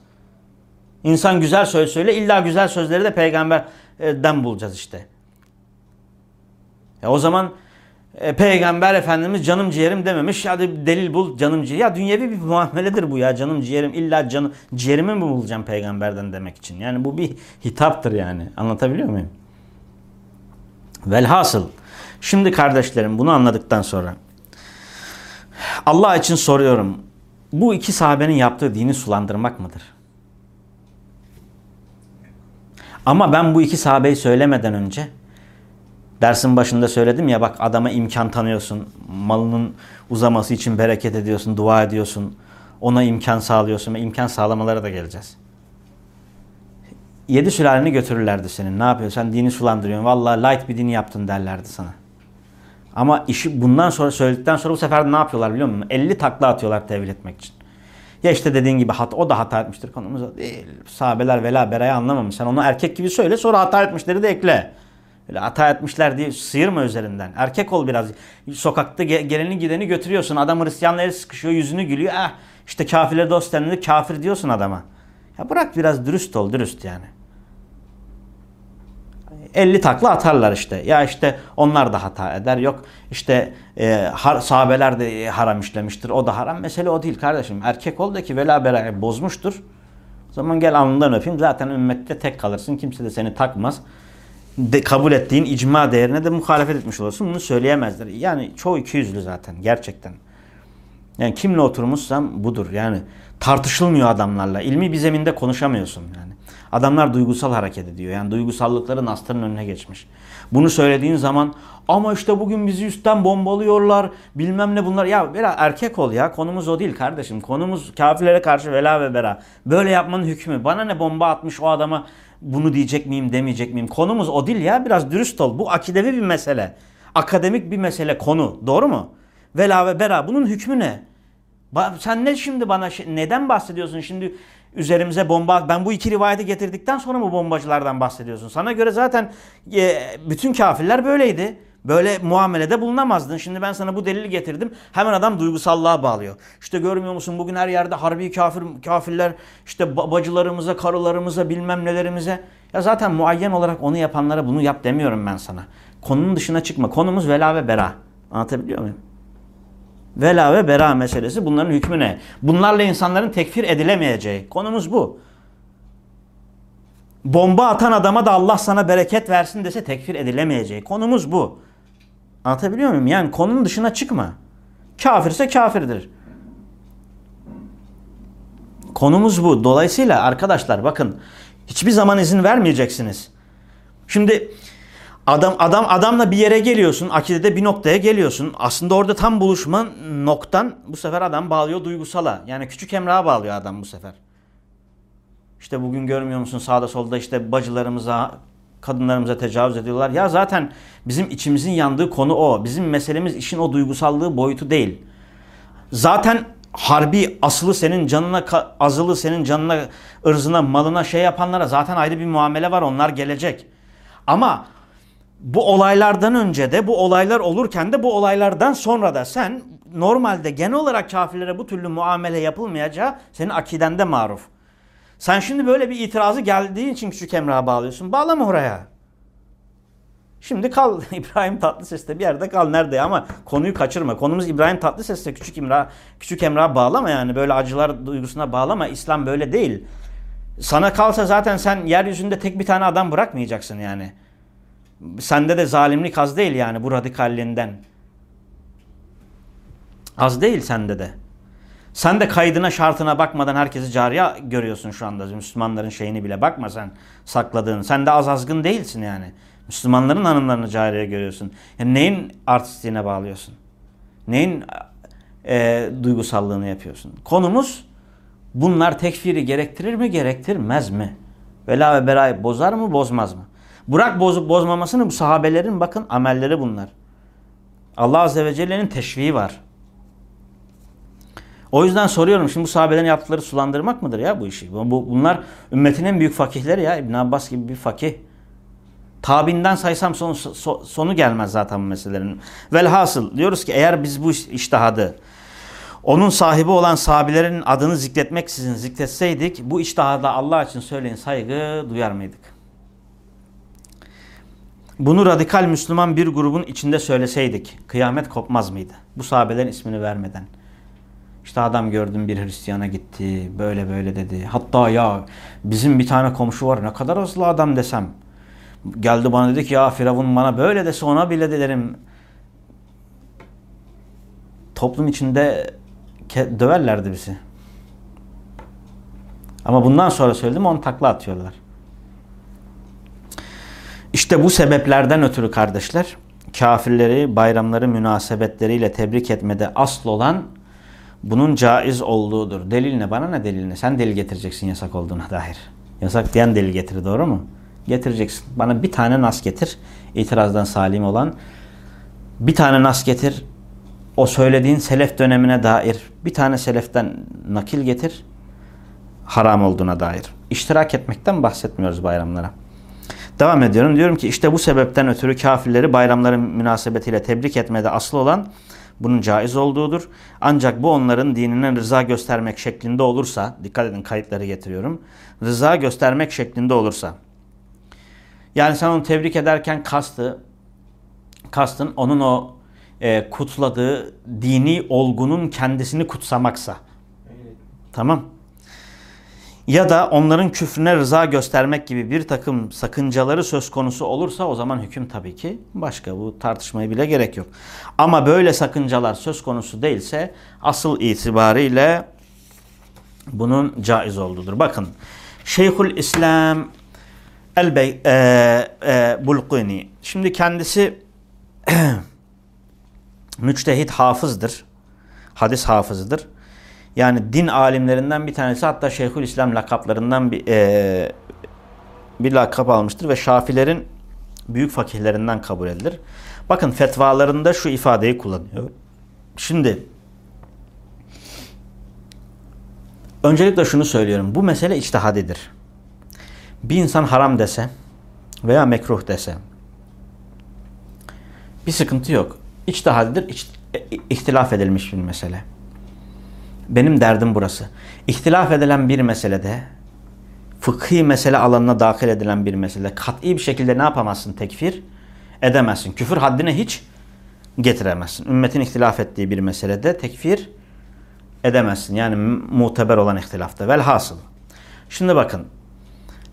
İnsan güzel söz söyle illa güzel sözleri de peygamberden bulacağız işte. Ya o zaman e, peygamber efendimiz canım ciğerim dememiş. Hadi delil bul canım ciğerim. Ya dünyevi bir muameledir bu ya canım ciğerim. İlla canım ciğerimi mi bulacağım peygamberden demek için. Yani bu bir hitaptır yani. Anlatabiliyor muyum? Velhasıl şimdi kardeşlerim bunu anladıktan sonra Allah için soruyorum. Bu iki sahabenin yaptığı dini sulandırmak mıdır? Ama ben bu iki sahabeyi söylemeden önce dersin başında söyledim ya bak adama imkan tanıyorsun. Malının uzaması için bereket ediyorsun, dua ediyorsun. Ona imkan sağlıyorsun ve imkan sağlamalara da geleceğiz. Yedi sülaleni götürürlerdi senin. Ne yapıyorsun? Sen dini sulandırıyorsun. Vallahi light bir dini yaptın derlerdi sana. Ama işi bundan sonra söyledikten sonra bu sefer ne yapıyorlar biliyor musun? 50 takla atıyorlar tevil etmek için. Ya işte dediğin gibi hat, o da hata etmiştir konumuz değil. Sahabeler vela berayı anlamamış. Sen onu erkek gibi söyle sonra hata etmişleri de ekle. Öyle hata etmişler diye sıyırma üzerinden. Erkek ol biraz. Sokakta ge- geleni gideni götürüyorsun. Adam Hristiyanla sıkışıyor yüzünü gülüyor. Ah işte kafirleri dost denildi kafir diyorsun adama. Ya bırak biraz dürüst ol dürüst yani. 50 takla atarlar işte. Ya işte onlar da hata eder. Yok işte e, har, sahabeler de haram işlemiştir. O da haram. Mesele o değil kardeşim. Erkek ol da ki vela berayı bozmuştur. O zaman gel alnından öpeyim. Zaten ümmette tek kalırsın. Kimse de seni takmaz. De, kabul ettiğin icma değerine de muhalefet etmiş olursun. Bunu söyleyemezler. Yani çoğu iki yüzlü zaten. Gerçekten. Yani kimle oturmuşsam budur. Yani tartışılmıyor adamlarla. İlmi bir zeminde konuşamıyorsun yani. Adamlar duygusal hareket ediyor. Yani duygusallıkları nastırın önüne geçmiş. Bunu söylediğin zaman ama işte bugün bizi üstten bombalıyorlar bilmem ne bunlar. Ya biraz erkek ol ya konumuz o değil kardeşim. Konumuz kafirlere karşı vela ve bera. Böyle yapmanın hükmü. Bana ne bomba atmış o adama bunu diyecek miyim demeyecek miyim? Konumuz o değil ya biraz dürüst ol. Bu akidevi bir mesele. Akademik bir mesele konu. Doğru mu? Vela ve bera bunun hükmü ne? Sen ne şimdi bana neden bahsediyorsun şimdi üzerimize bomba ben bu iki rivayeti getirdikten sonra mı bombacılardan bahsediyorsun? Sana göre zaten e, bütün kafirler böyleydi. Böyle muamelede bulunamazdın. Şimdi ben sana bu delili getirdim. Hemen adam duygusallığa bağlıyor. İşte görmüyor musun bugün her yerde harbi kafir kafirler işte bacılarımıza, karılarımıza, bilmem nelerimize. Ya zaten muayyen olarak onu yapanlara bunu yap demiyorum ben sana. Konunun dışına çıkma. Konumuz vela ve bera. Anlatabiliyor muyum? Vela ve bera meselesi bunların hükmü ne? Bunlarla insanların tekfir edilemeyeceği. Konumuz bu. Bomba atan adama da Allah sana bereket versin dese tekfir edilemeyeceği. Konumuz bu. Anlatabiliyor muyum? Yani konunun dışına çıkma. Kafirse kafirdir. Konumuz bu. Dolayısıyla arkadaşlar bakın hiçbir zaman izin vermeyeceksiniz. Şimdi Adam adam adamla bir yere geliyorsun, akidede bir noktaya geliyorsun. Aslında orada tam buluşma noktan bu sefer adam bağlıyor duygusala. Yani küçük Emrah'a bağlıyor adam bu sefer. İşte bugün görmüyor musun sağda solda işte bacılarımıza, kadınlarımıza tecavüz ediyorlar. Ya zaten bizim içimizin yandığı konu o. Bizim meselemiz işin o duygusallığı boyutu değil. Zaten harbi asılı senin canına azılı senin canına ırzına malına şey yapanlara zaten ayrı bir muamele var onlar gelecek. Ama bu olaylardan önce de bu olaylar olurken de bu olaylardan sonra da sen normalde genel olarak kafirlere bu türlü muamele yapılmayacağı senin akidende maruf. Sen şimdi böyle bir itirazı geldiği için küçük Emrah'a bağlıyorsun. Bağlama oraya. Şimdi kal İbrahim Tatlıses'te bir yerde kal nerede ama konuyu kaçırma. Konumuz İbrahim Tatlıses'te küçük Emrah küçük Emrah bağlama yani böyle acılar duygusuna bağlama. İslam böyle değil. Sana kalsa zaten sen yeryüzünde tek bir tane adam bırakmayacaksın yani. Sende de zalimlik az değil yani bu radikalliğinden. Az değil sende de. Sen de kaydına şartına bakmadan herkesi cariye görüyorsun şu anda. Müslümanların şeyini bile bakma sen sakladığın. Sen de az azgın değilsin yani. Müslümanların hanımlarını cariye görüyorsun. Yani neyin artistliğine bağlıyorsun? Neyin e, duygusallığını yapıyorsun? Konumuz bunlar tekfiri gerektirir mi gerektirmez mi? Vela ve berayı bozar mı bozmaz mı? Bırak bozup bozmamasını bu sahabelerin bakın amelleri bunlar. Allah Azze ve Celle'nin teşviği var. O yüzden soruyorum şimdi bu sahabelerin yaptıkları sulandırmak mıdır ya bu işi? Bu, bunlar ümmetin en büyük fakihleri ya İbn Abbas gibi bir fakih. Tabinden saysam sonu, sonu gelmez zaten bu meselelerin. Velhasıl diyoruz ki eğer biz bu iştihadı onun sahibi olan sahabelerin adını zikretmek sizin zikretseydik bu iştihada Allah için söyleyin saygı duyar mıydık? Bunu radikal Müslüman bir grubun içinde söyleseydik kıyamet kopmaz mıydı? Bu sahabelerin ismini vermeden. İşte adam gördüm bir Hristiyana gitti böyle böyle dedi. Hatta ya bizim bir tane komşu var ne kadar aslı adam desem. Geldi bana dedi ki ya Firavun bana böyle dese ona bile derim. Toplum içinde döverlerdi bizi. Ama bundan sonra söyledim onu takla atıyorlar. İşte bu sebeplerden ötürü kardeşler kafirleri bayramları münasebetleriyle tebrik etmede asıl olan bunun caiz olduğudur. Delil ne? Bana ne delil ne? Sen delil getireceksin yasak olduğuna dair. Yasak diyen delil getir doğru mu? Getireceksin. Bana bir tane nas getir. İtirazdan salim olan. Bir tane nas getir. O söylediğin selef dönemine dair bir tane seleften nakil getir. Haram olduğuna dair. İştirak etmekten bahsetmiyoruz bayramlara. Devam ediyorum. Diyorum ki işte bu sebepten ötürü kafirleri bayramların münasebetiyle tebrik etmede aslı olan bunun caiz olduğudur. Ancak bu onların dinine rıza göstermek şeklinde olursa, dikkat edin kayıtları getiriyorum. Rıza göstermek şeklinde olursa. Yani sen onu tebrik ederken kastı, kastın onun o e, kutladığı dini olgunun kendisini kutsamaksa. Evet. Tamam. Ya da onların küfrüne rıza göstermek gibi bir takım sakıncaları söz konusu olursa o zaman hüküm tabii ki başka. Bu tartışmaya bile gerek yok. Ama böyle sakıncalar söz konusu değilse asıl itibariyle bunun caiz olduğudur. Bakın Şeyhül İslam El-Bey e, e, Bulkuni. Şimdi kendisi müçtehit hafızdır. Hadis hafızıdır. Yani din alimlerinden bir tanesi hatta Şeyhül İslam lakaplarından bir, e, bir lakap almıştır ve Şafilerin büyük fakirlerinden kabul edilir. Bakın fetvalarında şu ifadeyi kullanıyor. Şimdi öncelikle şunu söylüyorum. Bu mesele içtihadidir. Bir insan haram dese veya mekruh dese bir sıkıntı yok. İçtihadidir. İç, ihtilaf edilmiş bir mesele. Benim derdim burası. İhtilaf edilen bir meselede fıkhi mesele alanına dahil edilen bir mesele kat'i bir şekilde ne yapamazsın? Tekfir edemezsin. Küfür haddine hiç getiremezsin. Ümmetin ihtilaf ettiği bir meselede tekfir edemezsin. Yani muteber olan ihtilafta. Velhasıl. Şimdi bakın.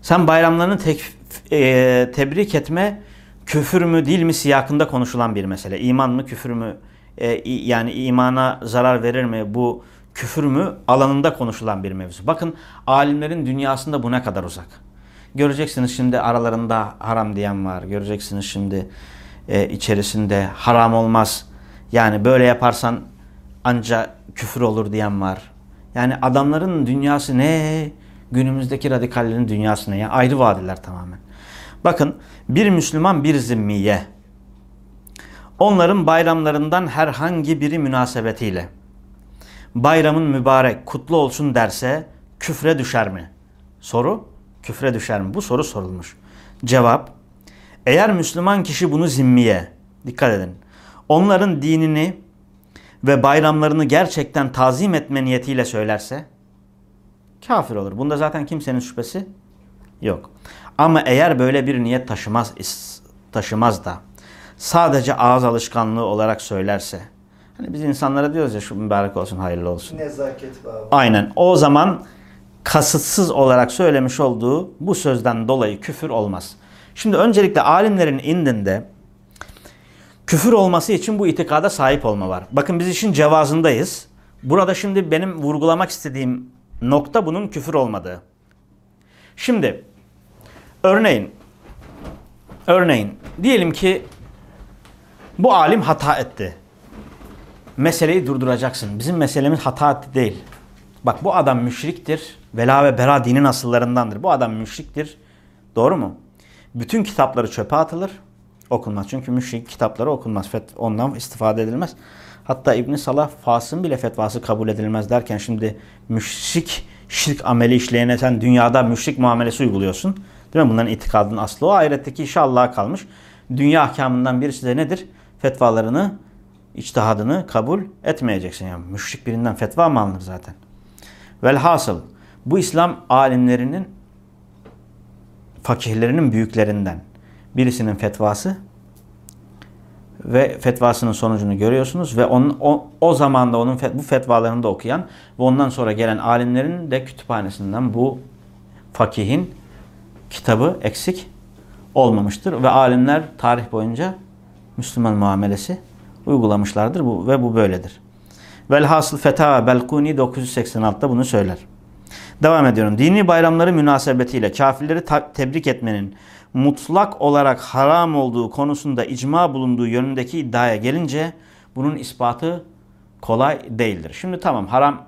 Sen bayramlarını tek, e, tebrik etme küfür mü değil mi siyakında konuşulan bir mesele. İman mı küfür mü? E, yani imana zarar verir mi? Bu küfür mü alanında konuşulan bir mevzu. Bakın alimlerin dünyasında bu ne kadar uzak. Göreceksiniz şimdi aralarında haram diyen var. Göreceksiniz şimdi e, içerisinde haram olmaz. Yani böyle yaparsan ancak küfür olur diyen var. Yani adamların dünyası ne? Günümüzdeki radikallerin dünyası ne? Yani ayrı vadiler tamamen. Bakın bir Müslüman bir zimmiye. Onların bayramlarından herhangi biri münasebetiyle bayramın mübarek, kutlu olsun derse küfre düşer mi? Soru, küfre düşer mi? Bu soru sorulmuş. Cevap, eğer Müslüman kişi bunu zimmiye, dikkat edin, onların dinini ve bayramlarını gerçekten tazim etme niyetiyle söylerse, kafir olur. Bunda zaten kimsenin şüphesi yok. Ama eğer böyle bir niyet taşımaz, taşımaz da sadece ağız alışkanlığı olarak söylerse, Hani biz insanlara diyoruz ya şu mübarek olsun, hayırlı olsun. Nezaket bağlı. Aynen. O zaman kasıtsız olarak söylemiş olduğu bu sözden dolayı küfür olmaz. Şimdi öncelikle alimlerin indinde küfür olması için bu itikada sahip olma var. Bakın biz işin cevazındayız. Burada şimdi benim vurgulamak istediğim nokta bunun küfür olmadığı. Şimdi örneğin örneğin diyelim ki bu alim hata etti meseleyi durduracaksın. Bizim meselemiz hata değil. Bak bu adam müşriktir. Vela ve bera dinin asıllarındandır. Bu adam müşriktir. Doğru mu? Bütün kitapları çöpe atılır. Okunmaz. Çünkü müşrik kitapları okunmaz. Ondan istifade edilmez. Hatta ibn Salah Fas'ın bile fetvası kabul edilmez derken şimdi müşrik şirk ameli işleyene sen dünyada müşrik muamelesi uyguluyorsun. Değil mi? Bunların itikadının aslı o. Ahiretteki işi kalmış. Dünya ahkamından birisi de nedir? Fetvalarını içtihadını kabul etmeyeceksin. Yani müşrik birinden fetva mı alınır zaten? Velhasıl bu İslam alimlerinin fakihlerinin büyüklerinden birisinin fetvası ve fetvasının sonucunu görüyorsunuz ve onun, o, o zamanda onun bu fetvalarını da okuyan ve ondan sonra gelen alimlerin de kütüphanesinden bu fakihin kitabı eksik olmamıştır ve alimler tarih boyunca Müslüman muamelesi uygulamışlardır bu ve bu böyledir. Velhasıl Fetava Belkuni 986'da bunu söyler. Devam ediyorum. Dini bayramları münasebetiyle kafirleri tebrik etmenin mutlak olarak haram olduğu konusunda icma bulunduğu yönündeki iddiaya gelince bunun ispatı kolay değildir. Şimdi tamam haram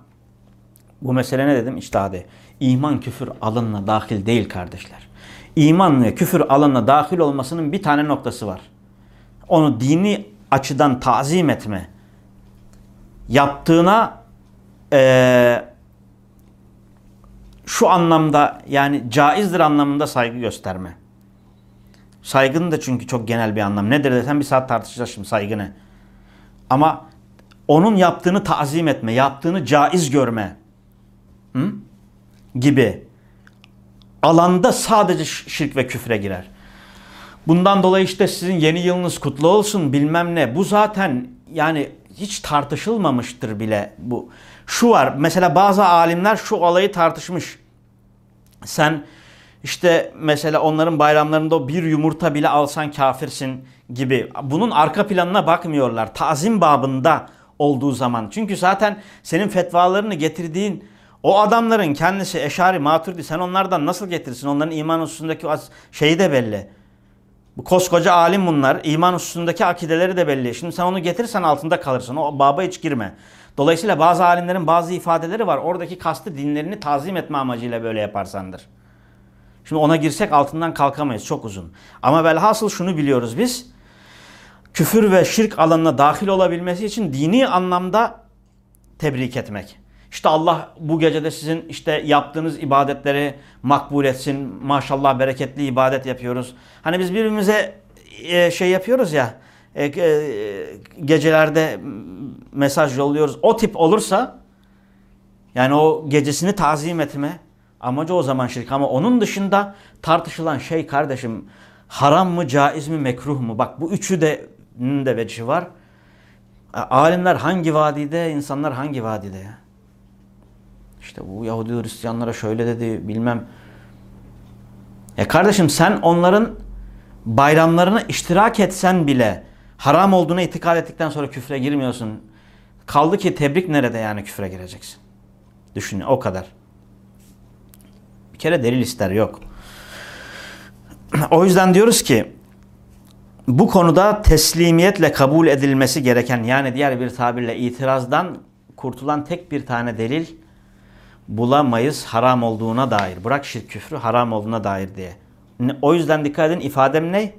bu mesele ne dedim? İçtihadi. İman küfür alanına dahil değil kardeşler. İman ve küfür alanına dahil olmasının bir tane noktası var. Onu dini açıdan tazim etme yaptığına e, şu anlamda yani caizdir anlamında saygı gösterme. Saygının da çünkü çok genel bir anlam. Nedir desem bir saat tartışacağız şimdi saygı ne. Ama onun yaptığını tazim etme, yaptığını caiz görme hı? gibi alanda sadece şirk ve küfre girer. Bundan dolayı işte sizin yeni yılınız kutlu olsun bilmem ne. Bu zaten yani hiç tartışılmamıştır bile bu. Şu var mesela bazı alimler şu olayı tartışmış. sen işte mesela onların bayramlarında bir yumurta bile alsan kafirsin gibi. Bunun arka planına bakmıyorlar. Tazim babında olduğu zaman. Çünkü zaten senin fetvalarını getirdiğin o adamların kendisi eşari, maturdi sen onlardan nasıl getirsin? Onların iman hususundaki şeyi de belli. Bu koskoca alim bunlar. İman hususundaki akideleri de belli. Şimdi sen onu getirirsen altında kalırsın. O baba hiç girme. Dolayısıyla bazı alimlerin bazı ifadeleri var. Oradaki kastı dinlerini tazim etme amacıyla böyle yaparsandır. Şimdi ona girsek altından kalkamayız. Çok uzun. Ama velhasıl şunu biliyoruz biz. Küfür ve şirk alanına dahil olabilmesi için dini anlamda tebrik etmek. İşte Allah bu gecede sizin işte yaptığınız ibadetleri makbul etsin. Maşallah bereketli ibadet yapıyoruz. Hani biz birbirimize e, şey yapıyoruz ya e, e, gecelerde mesaj yolluyoruz. O tip olursa yani o gecesini tazim etme amacı o zaman şirk. Ama onun dışında tartışılan şey kardeşim haram mı caiz mi mekruh mu? Bak bu üçü de de vecihi var. Alimler hangi vadide, insanlar hangi vadide ya? İşte bu Yahudi Hristiyanlara şöyle dedi bilmem. Ya kardeşim sen onların bayramlarına iştirak etsen bile haram olduğuna itikad ettikten sonra küfre girmiyorsun. Kaldı ki tebrik nerede yani küfre gireceksin. Düşün o kadar. Bir kere delil ister yok. O yüzden diyoruz ki bu konuda teslimiyetle kabul edilmesi gereken yani diğer bir tabirle itirazdan kurtulan tek bir tane delil bulamayız haram olduğuna dair. Bırak şirk küfrü haram olduğuna dair diye. O yüzden dikkat edin ifadem ne?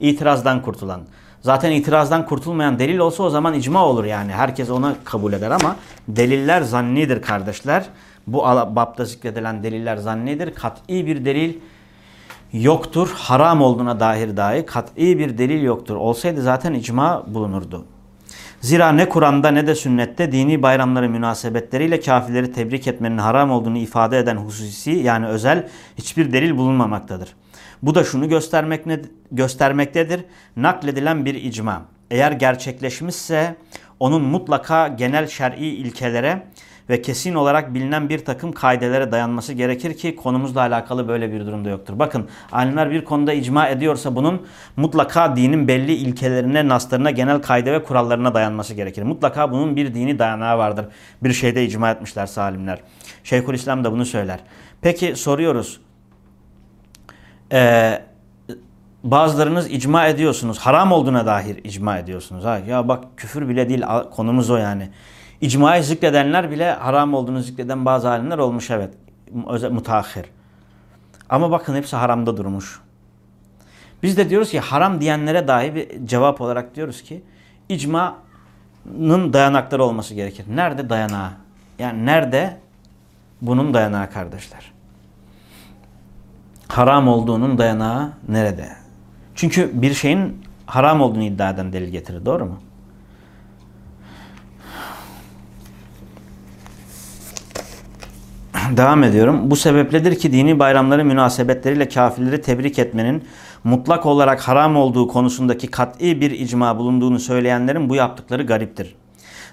İtirazdan kurtulan. Zaten itirazdan kurtulmayan delil olsa o zaman icma olur yani. Herkes ona kabul eder ama deliller zannidir kardeşler. Bu babda zikredilen deliller zannidir. Kat'i bir delil yoktur. Haram olduğuna dair dahi kat'i bir delil yoktur. Olsaydı zaten icma bulunurdu. Zira ne Kur'an'da ne de sünnette dini bayramları münasebetleriyle kafirleri tebrik etmenin haram olduğunu ifade eden hususi yani özel hiçbir delil bulunmamaktadır. Bu da şunu göstermek ne, göstermektedir. Nakledilen bir icma. Eğer gerçekleşmişse onun mutlaka genel şer'i ilkelere ve kesin olarak bilinen bir takım kaidelere dayanması gerekir ki konumuzla alakalı böyle bir durumda yoktur. Bakın alimler bir konuda icma ediyorsa bunun mutlaka dinin belli ilkelerine, naslarına, genel kaide ve kurallarına dayanması gerekir. Mutlaka bunun bir dini dayanağı vardır. Bir şeyde icma etmişler alimler. Şeyhülislam da bunu söyler. Peki soruyoruz. Ee, bazılarınız icma ediyorsunuz. Haram olduğuna dair icma ediyorsunuz. Ha, ya bak küfür bile değil konumuz o yani. İcmayı zikredenler bile haram olduğunu zikreden bazı alimler olmuş evet. Mutahhir. Ama bakın hepsi haramda durmuş. Biz de diyoruz ki haram diyenlere dahi bir cevap olarak diyoruz ki icmanın dayanakları olması gerekir. Nerede dayanağı? Yani nerede bunun dayanağı kardeşler? Haram olduğunun dayanağı nerede? Çünkü bir şeyin haram olduğunu iddia eden delil getirir. Doğru mu? Devam ediyorum. Bu sebepledir ki dini bayramları münasebetleriyle kafirleri tebrik etmenin mutlak olarak haram olduğu konusundaki kat'i bir icma bulunduğunu söyleyenlerin bu yaptıkları gariptir.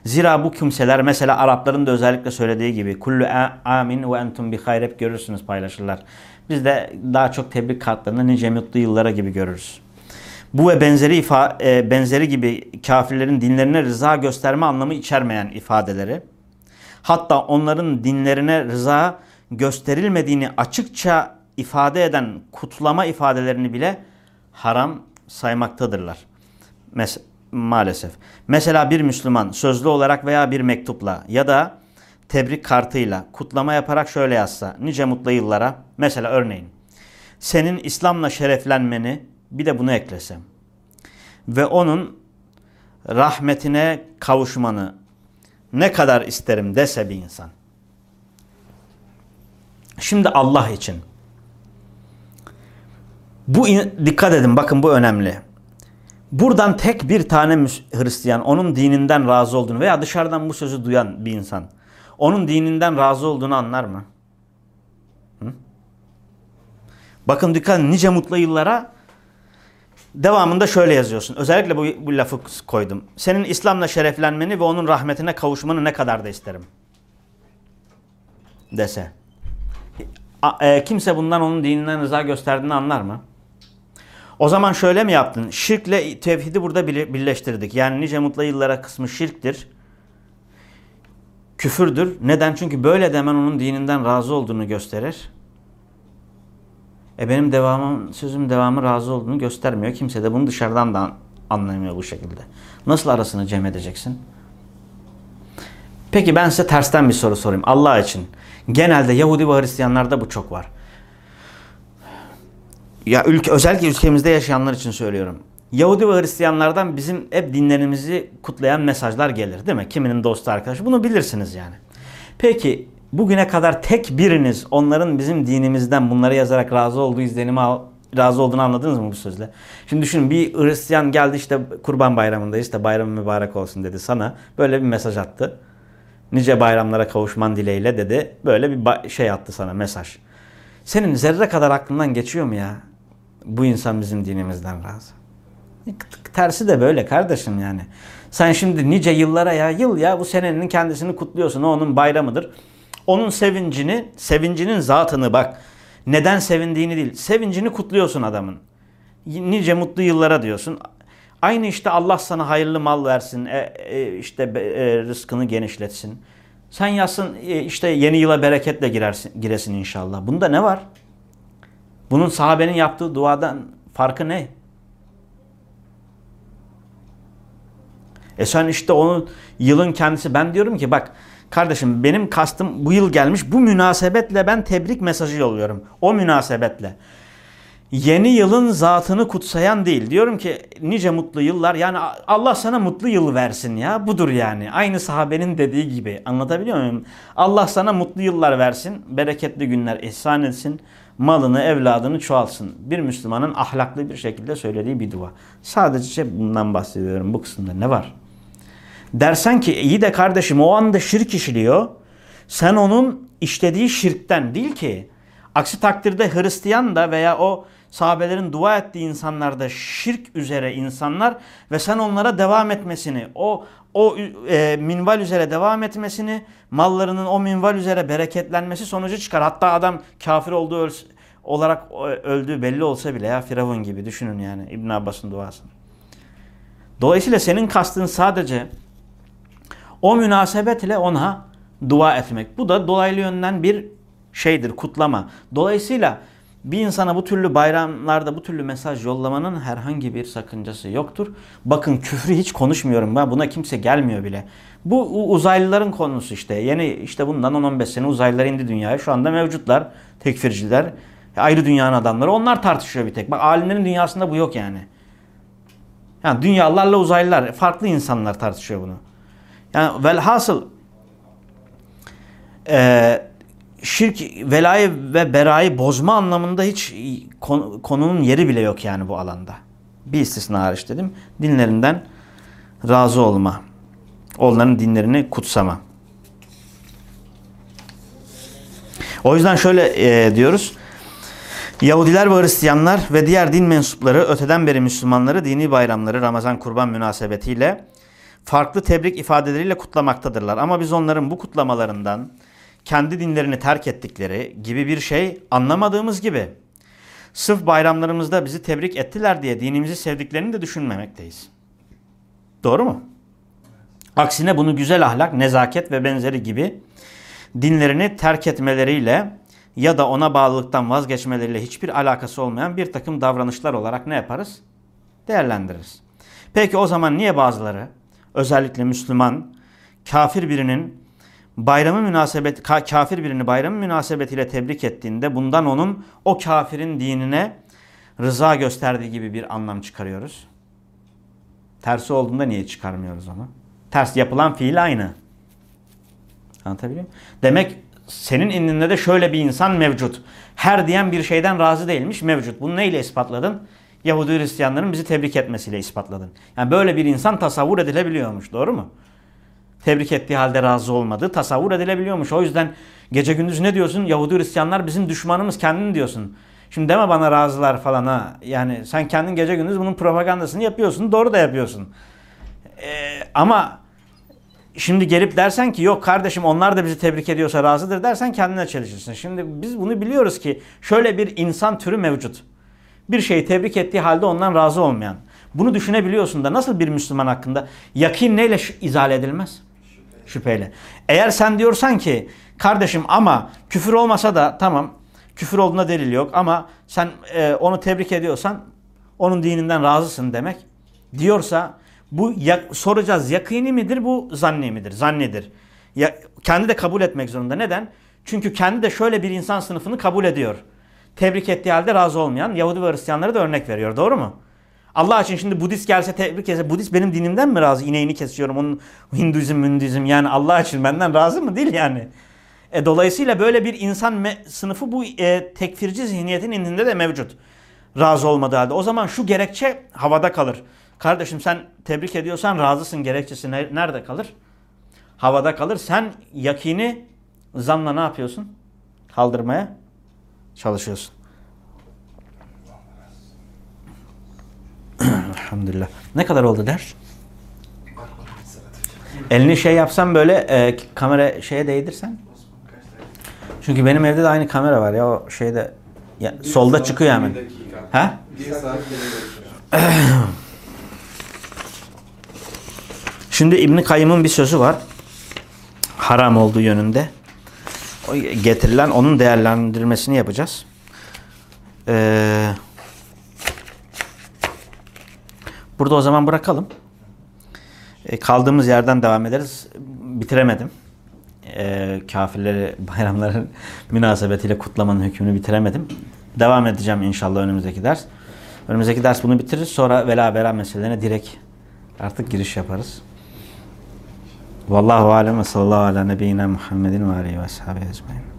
Zira bu kimseler mesela Arapların da özellikle söylediği gibi kullu amin ve entum bi hayr görürsünüz paylaşırlar. Biz de daha çok tebrik kartlarını nice mutlu yıllara gibi görürüz. Bu ve benzeri ifa, e, benzeri gibi kafirlerin dinlerine rıza gösterme anlamı içermeyen ifadeleri hatta onların dinlerine rıza gösterilmediğini açıkça ifade eden kutlama ifadelerini bile haram saymaktadırlar. Mes maalesef. Mesela bir Müslüman sözlü olarak veya bir mektupla ya da tebrik kartıyla kutlama yaparak şöyle yazsa nice mutlu yıllara mesela örneğin senin İslam'la şereflenmeni bir de bunu eklesem ve onun rahmetine kavuşmanı ne kadar isterim dese bir insan. Şimdi Allah için. Bu dikkat edin bakın bu önemli. Buradan tek bir tane Hristiyan onun dininden razı olduğunu veya dışarıdan bu sözü duyan bir insan onun dininden razı olduğunu anlar mı? Hı? Bakın dikkat nice mutlu yıllara Devamında şöyle yazıyorsun. Özellikle bu, bu lafı koydum. Senin İslam'la şereflenmeni ve onun rahmetine kavuşmanı ne kadar da isterim. Dese. A- e, kimse bundan onun dininden rıza gösterdiğini anlar mı? O zaman şöyle mi yaptın? Şirkle tevhidi burada bir- birleştirdik. Yani nice mutlu yıllara kısmı şirktir. Küfürdür. Neden? Çünkü böyle demen onun dininden razı olduğunu gösterir. E benim devamım, sözüm devamı razı olduğunu göstermiyor. Kimse de bunu dışarıdan da anlamıyor bu şekilde. Nasıl arasını cem edeceksin? Peki ben size tersten bir soru sorayım. Allah için. Genelde Yahudi ve Hristiyanlarda bu çok var. Ya ülke, özellikle ülkemizde yaşayanlar için söylüyorum. Yahudi ve Hristiyanlardan bizim hep dinlerimizi kutlayan mesajlar gelir değil mi? Kiminin dostu arkadaşı. Bunu bilirsiniz yani. Peki bugüne kadar tek biriniz onların bizim dinimizden bunları yazarak razı olduğu izlenimi al, razı olduğunu anladınız mı bu sözle? Şimdi düşünün bir Hristiyan geldi işte kurban bayramındayız işte bayram mübarek olsun dedi sana. Böyle bir mesaj attı. Nice bayramlara kavuşman dileğiyle dedi. Böyle bir şey attı sana mesaj. Senin zerre kadar aklından geçiyor mu ya? Bu insan bizim dinimizden razı. Tersi de böyle kardeşim yani. Sen şimdi nice yıllara ya yıl ya bu senenin kendisini kutluyorsun. O onun bayramıdır. Onun sevincini, sevincinin zatını bak. Neden sevindiğini değil. Sevincini kutluyorsun adamın. Nice mutlu yıllara diyorsun. Aynı işte Allah sana hayırlı mal versin. E, e, işte e, rızkını genişletsin. Sen yazsın e, işte yeni yıla bereketle girersin, giresin inşallah. Bunda ne var? Bunun sahabenin yaptığı duadan farkı ne? E sen işte onun yılın kendisi ben diyorum ki bak kardeşim benim kastım bu yıl gelmiş bu münasebetle ben tebrik mesajı yolluyorum. O münasebetle. Yeni yılın zatını kutsayan değil. Diyorum ki nice mutlu yıllar yani Allah sana mutlu yıl versin ya budur yani. Aynı sahabenin dediği gibi anlatabiliyor muyum? Allah sana mutlu yıllar versin, bereketli günler ihsan etsin, malını evladını çoğalsın. Bir Müslümanın ahlaklı bir şekilde söylediği bir dua. Sadece bundan bahsediyorum bu kısımda ne var? Dersen ki iyi de kardeşim o anda şirk işliyor. Sen onun işlediği şirkten değil ki. Aksi takdirde Hristiyan da veya o sahabelerin dua ettiği insanlar da şirk üzere insanlar ve sen onlara devam etmesini, o o e, minval üzere devam etmesini, mallarının o minval üzere bereketlenmesi sonucu çıkar. Hatta adam kafir olduğu olarak öldüğü belli olsa bile ya Firavun gibi düşünün yani İbn Abbas'ın duasını. Dolayısıyla senin kastın sadece o münasebetle ona dua etmek. Bu da dolaylı yönden bir şeydir, kutlama. Dolayısıyla bir insana bu türlü bayramlarda bu türlü mesaj yollamanın herhangi bir sakıncası yoktur. Bakın küfrü hiç konuşmuyorum ben. Buna kimse gelmiyor bile. Bu uzaylıların konusu işte. Yeni işte bundan 10-15 sene uzaylılar indi dünyaya. Şu anda mevcutlar. Tekfirciler. Ayrı dünyanın adamları. Onlar tartışıyor bir tek. Bak alimlerin dünyasında bu yok yani. Yani dünyalarla uzaylılar. Farklı insanlar tartışıyor bunu. Yani velhasıl e, şirk, velayı ve berayı bozma anlamında hiç konunun yeri bile yok yani bu alanda. Bir istisna hariç dedim. Dinlerinden razı olma. Onların dinlerini kutsama. O yüzden şöyle e, diyoruz. Yahudiler ve Hristiyanlar ve diğer din mensupları öteden beri Müslümanları dini bayramları Ramazan kurban münasebetiyle farklı tebrik ifadeleriyle kutlamaktadırlar. Ama biz onların bu kutlamalarından kendi dinlerini terk ettikleri gibi bir şey anlamadığımız gibi sırf bayramlarımızda bizi tebrik ettiler diye dinimizi sevdiklerini de düşünmemekteyiz. Doğru mu? Aksine bunu güzel ahlak, nezaket ve benzeri gibi dinlerini terk etmeleriyle ya da ona bağlılıktan vazgeçmeleriyle hiçbir alakası olmayan bir takım davranışlar olarak ne yaparız? Değerlendiririz. Peki o zaman niye bazıları özellikle Müslüman kafir birinin bayramı münasebet kafir birini bayramı münasebetiyle tebrik ettiğinde bundan onun o kafirin dinine rıza gösterdiği gibi bir anlam çıkarıyoruz. Tersi olduğunda niye çıkarmıyoruz onu? Ters yapılan fiil aynı. Anlatabiliyor muyum? Demek senin indinde de şöyle bir insan mevcut. Her diyen bir şeyden razı değilmiş mevcut. Bunu neyle ispatladın? Yahudi Hristiyanların bizi tebrik etmesiyle ispatladın. Yani böyle bir insan tasavvur edilebiliyormuş. Doğru mu? Tebrik ettiği halde razı olmadığı tasavvur edilebiliyormuş. O yüzden gece gündüz ne diyorsun? Yahudi Hristiyanlar bizim düşmanımız kendin diyorsun. Şimdi deme bana razılar falan ha. Yani sen kendin gece gündüz bunun propagandasını yapıyorsun. Doğru da yapıyorsun. Ee, ama şimdi gelip dersen ki yok kardeşim onlar da bizi tebrik ediyorsa razıdır dersen kendine çelişirsin. Şimdi biz bunu biliyoruz ki şöyle bir insan türü mevcut. Bir şeyi tebrik ettiği halde ondan razı olmayan. Bunu düşünebiliyorsun da nasıl bir Müslüman hakkında yakin neyle izale edilmez? Şüpheyle. Eğer sen diyorsan ki kardeşim ama küfür olmasa da tamam küfür olduğuna delil yok ama sen e, onu tebrik ediyorsan onun dininden razısın demek diyorsa bu ya- soracağız yakini midir bu zanni midir? Zannidir. Ya, kendi de kabul etmek zorunda. Neden? Çünkü kendi de şöyle bir insan sınıfını kabul ediyor. Tebrik ettiği halde razı olmayan Yahudi ve Hristiyanlara da örnek veriyor. Doğru mu? Allah için şimdi Budist gelse tebrik etse Budist benim dinimden mi razı? İneğini kesiyorum onun Hinduizm, Hinduizm yani Allah için benden razı mı? Değil yani. E, dolayısıyla böyle bir insan sınıfı bu e, tekfirci zihniyetin indinde de mevcut. Razı olmadığı halde. O zaman şu gerekçe havada kalır. Kardeşim sen tebrik ediyorsan razısın gerekçesi ne- nerede kalır? Havada kalır. Sen yakini zanla ne yapıyorsun? Kaldırmaya çalışıyorsun. Elhamdülillah. Ne kadar oldu ders? Elini şey yapsan böyle e, kamera şeye değdirsen. Çünkü benim evde de aynı kamera var ya o şeyde ya, solda çıkıyor hemen. Ha? Bir saat yirmi Şimdi İbn Kayyım'ın bir sözü var. Haram olduğu yönünde. Getirilen onun değerlendirmesini yapacağız. Ee, burada o zaman bırakalım. Ee, kaldığımız yerden devam ederiz. Bitiremedim. Ee, kafirleri bayramların münasebetiyle kutlamanın hükmünü bitiremedim. Devam edeceğim inşallah önümüzdeki ders. Önümüzdeki ders bunu bitirir. Sonra vela bera meselelerine direkt artık giriş yaparız. Vallahu alem ve sallallahu ala nebiyyina Muhammedin ve aleyhi ve sahibi ecmaîn.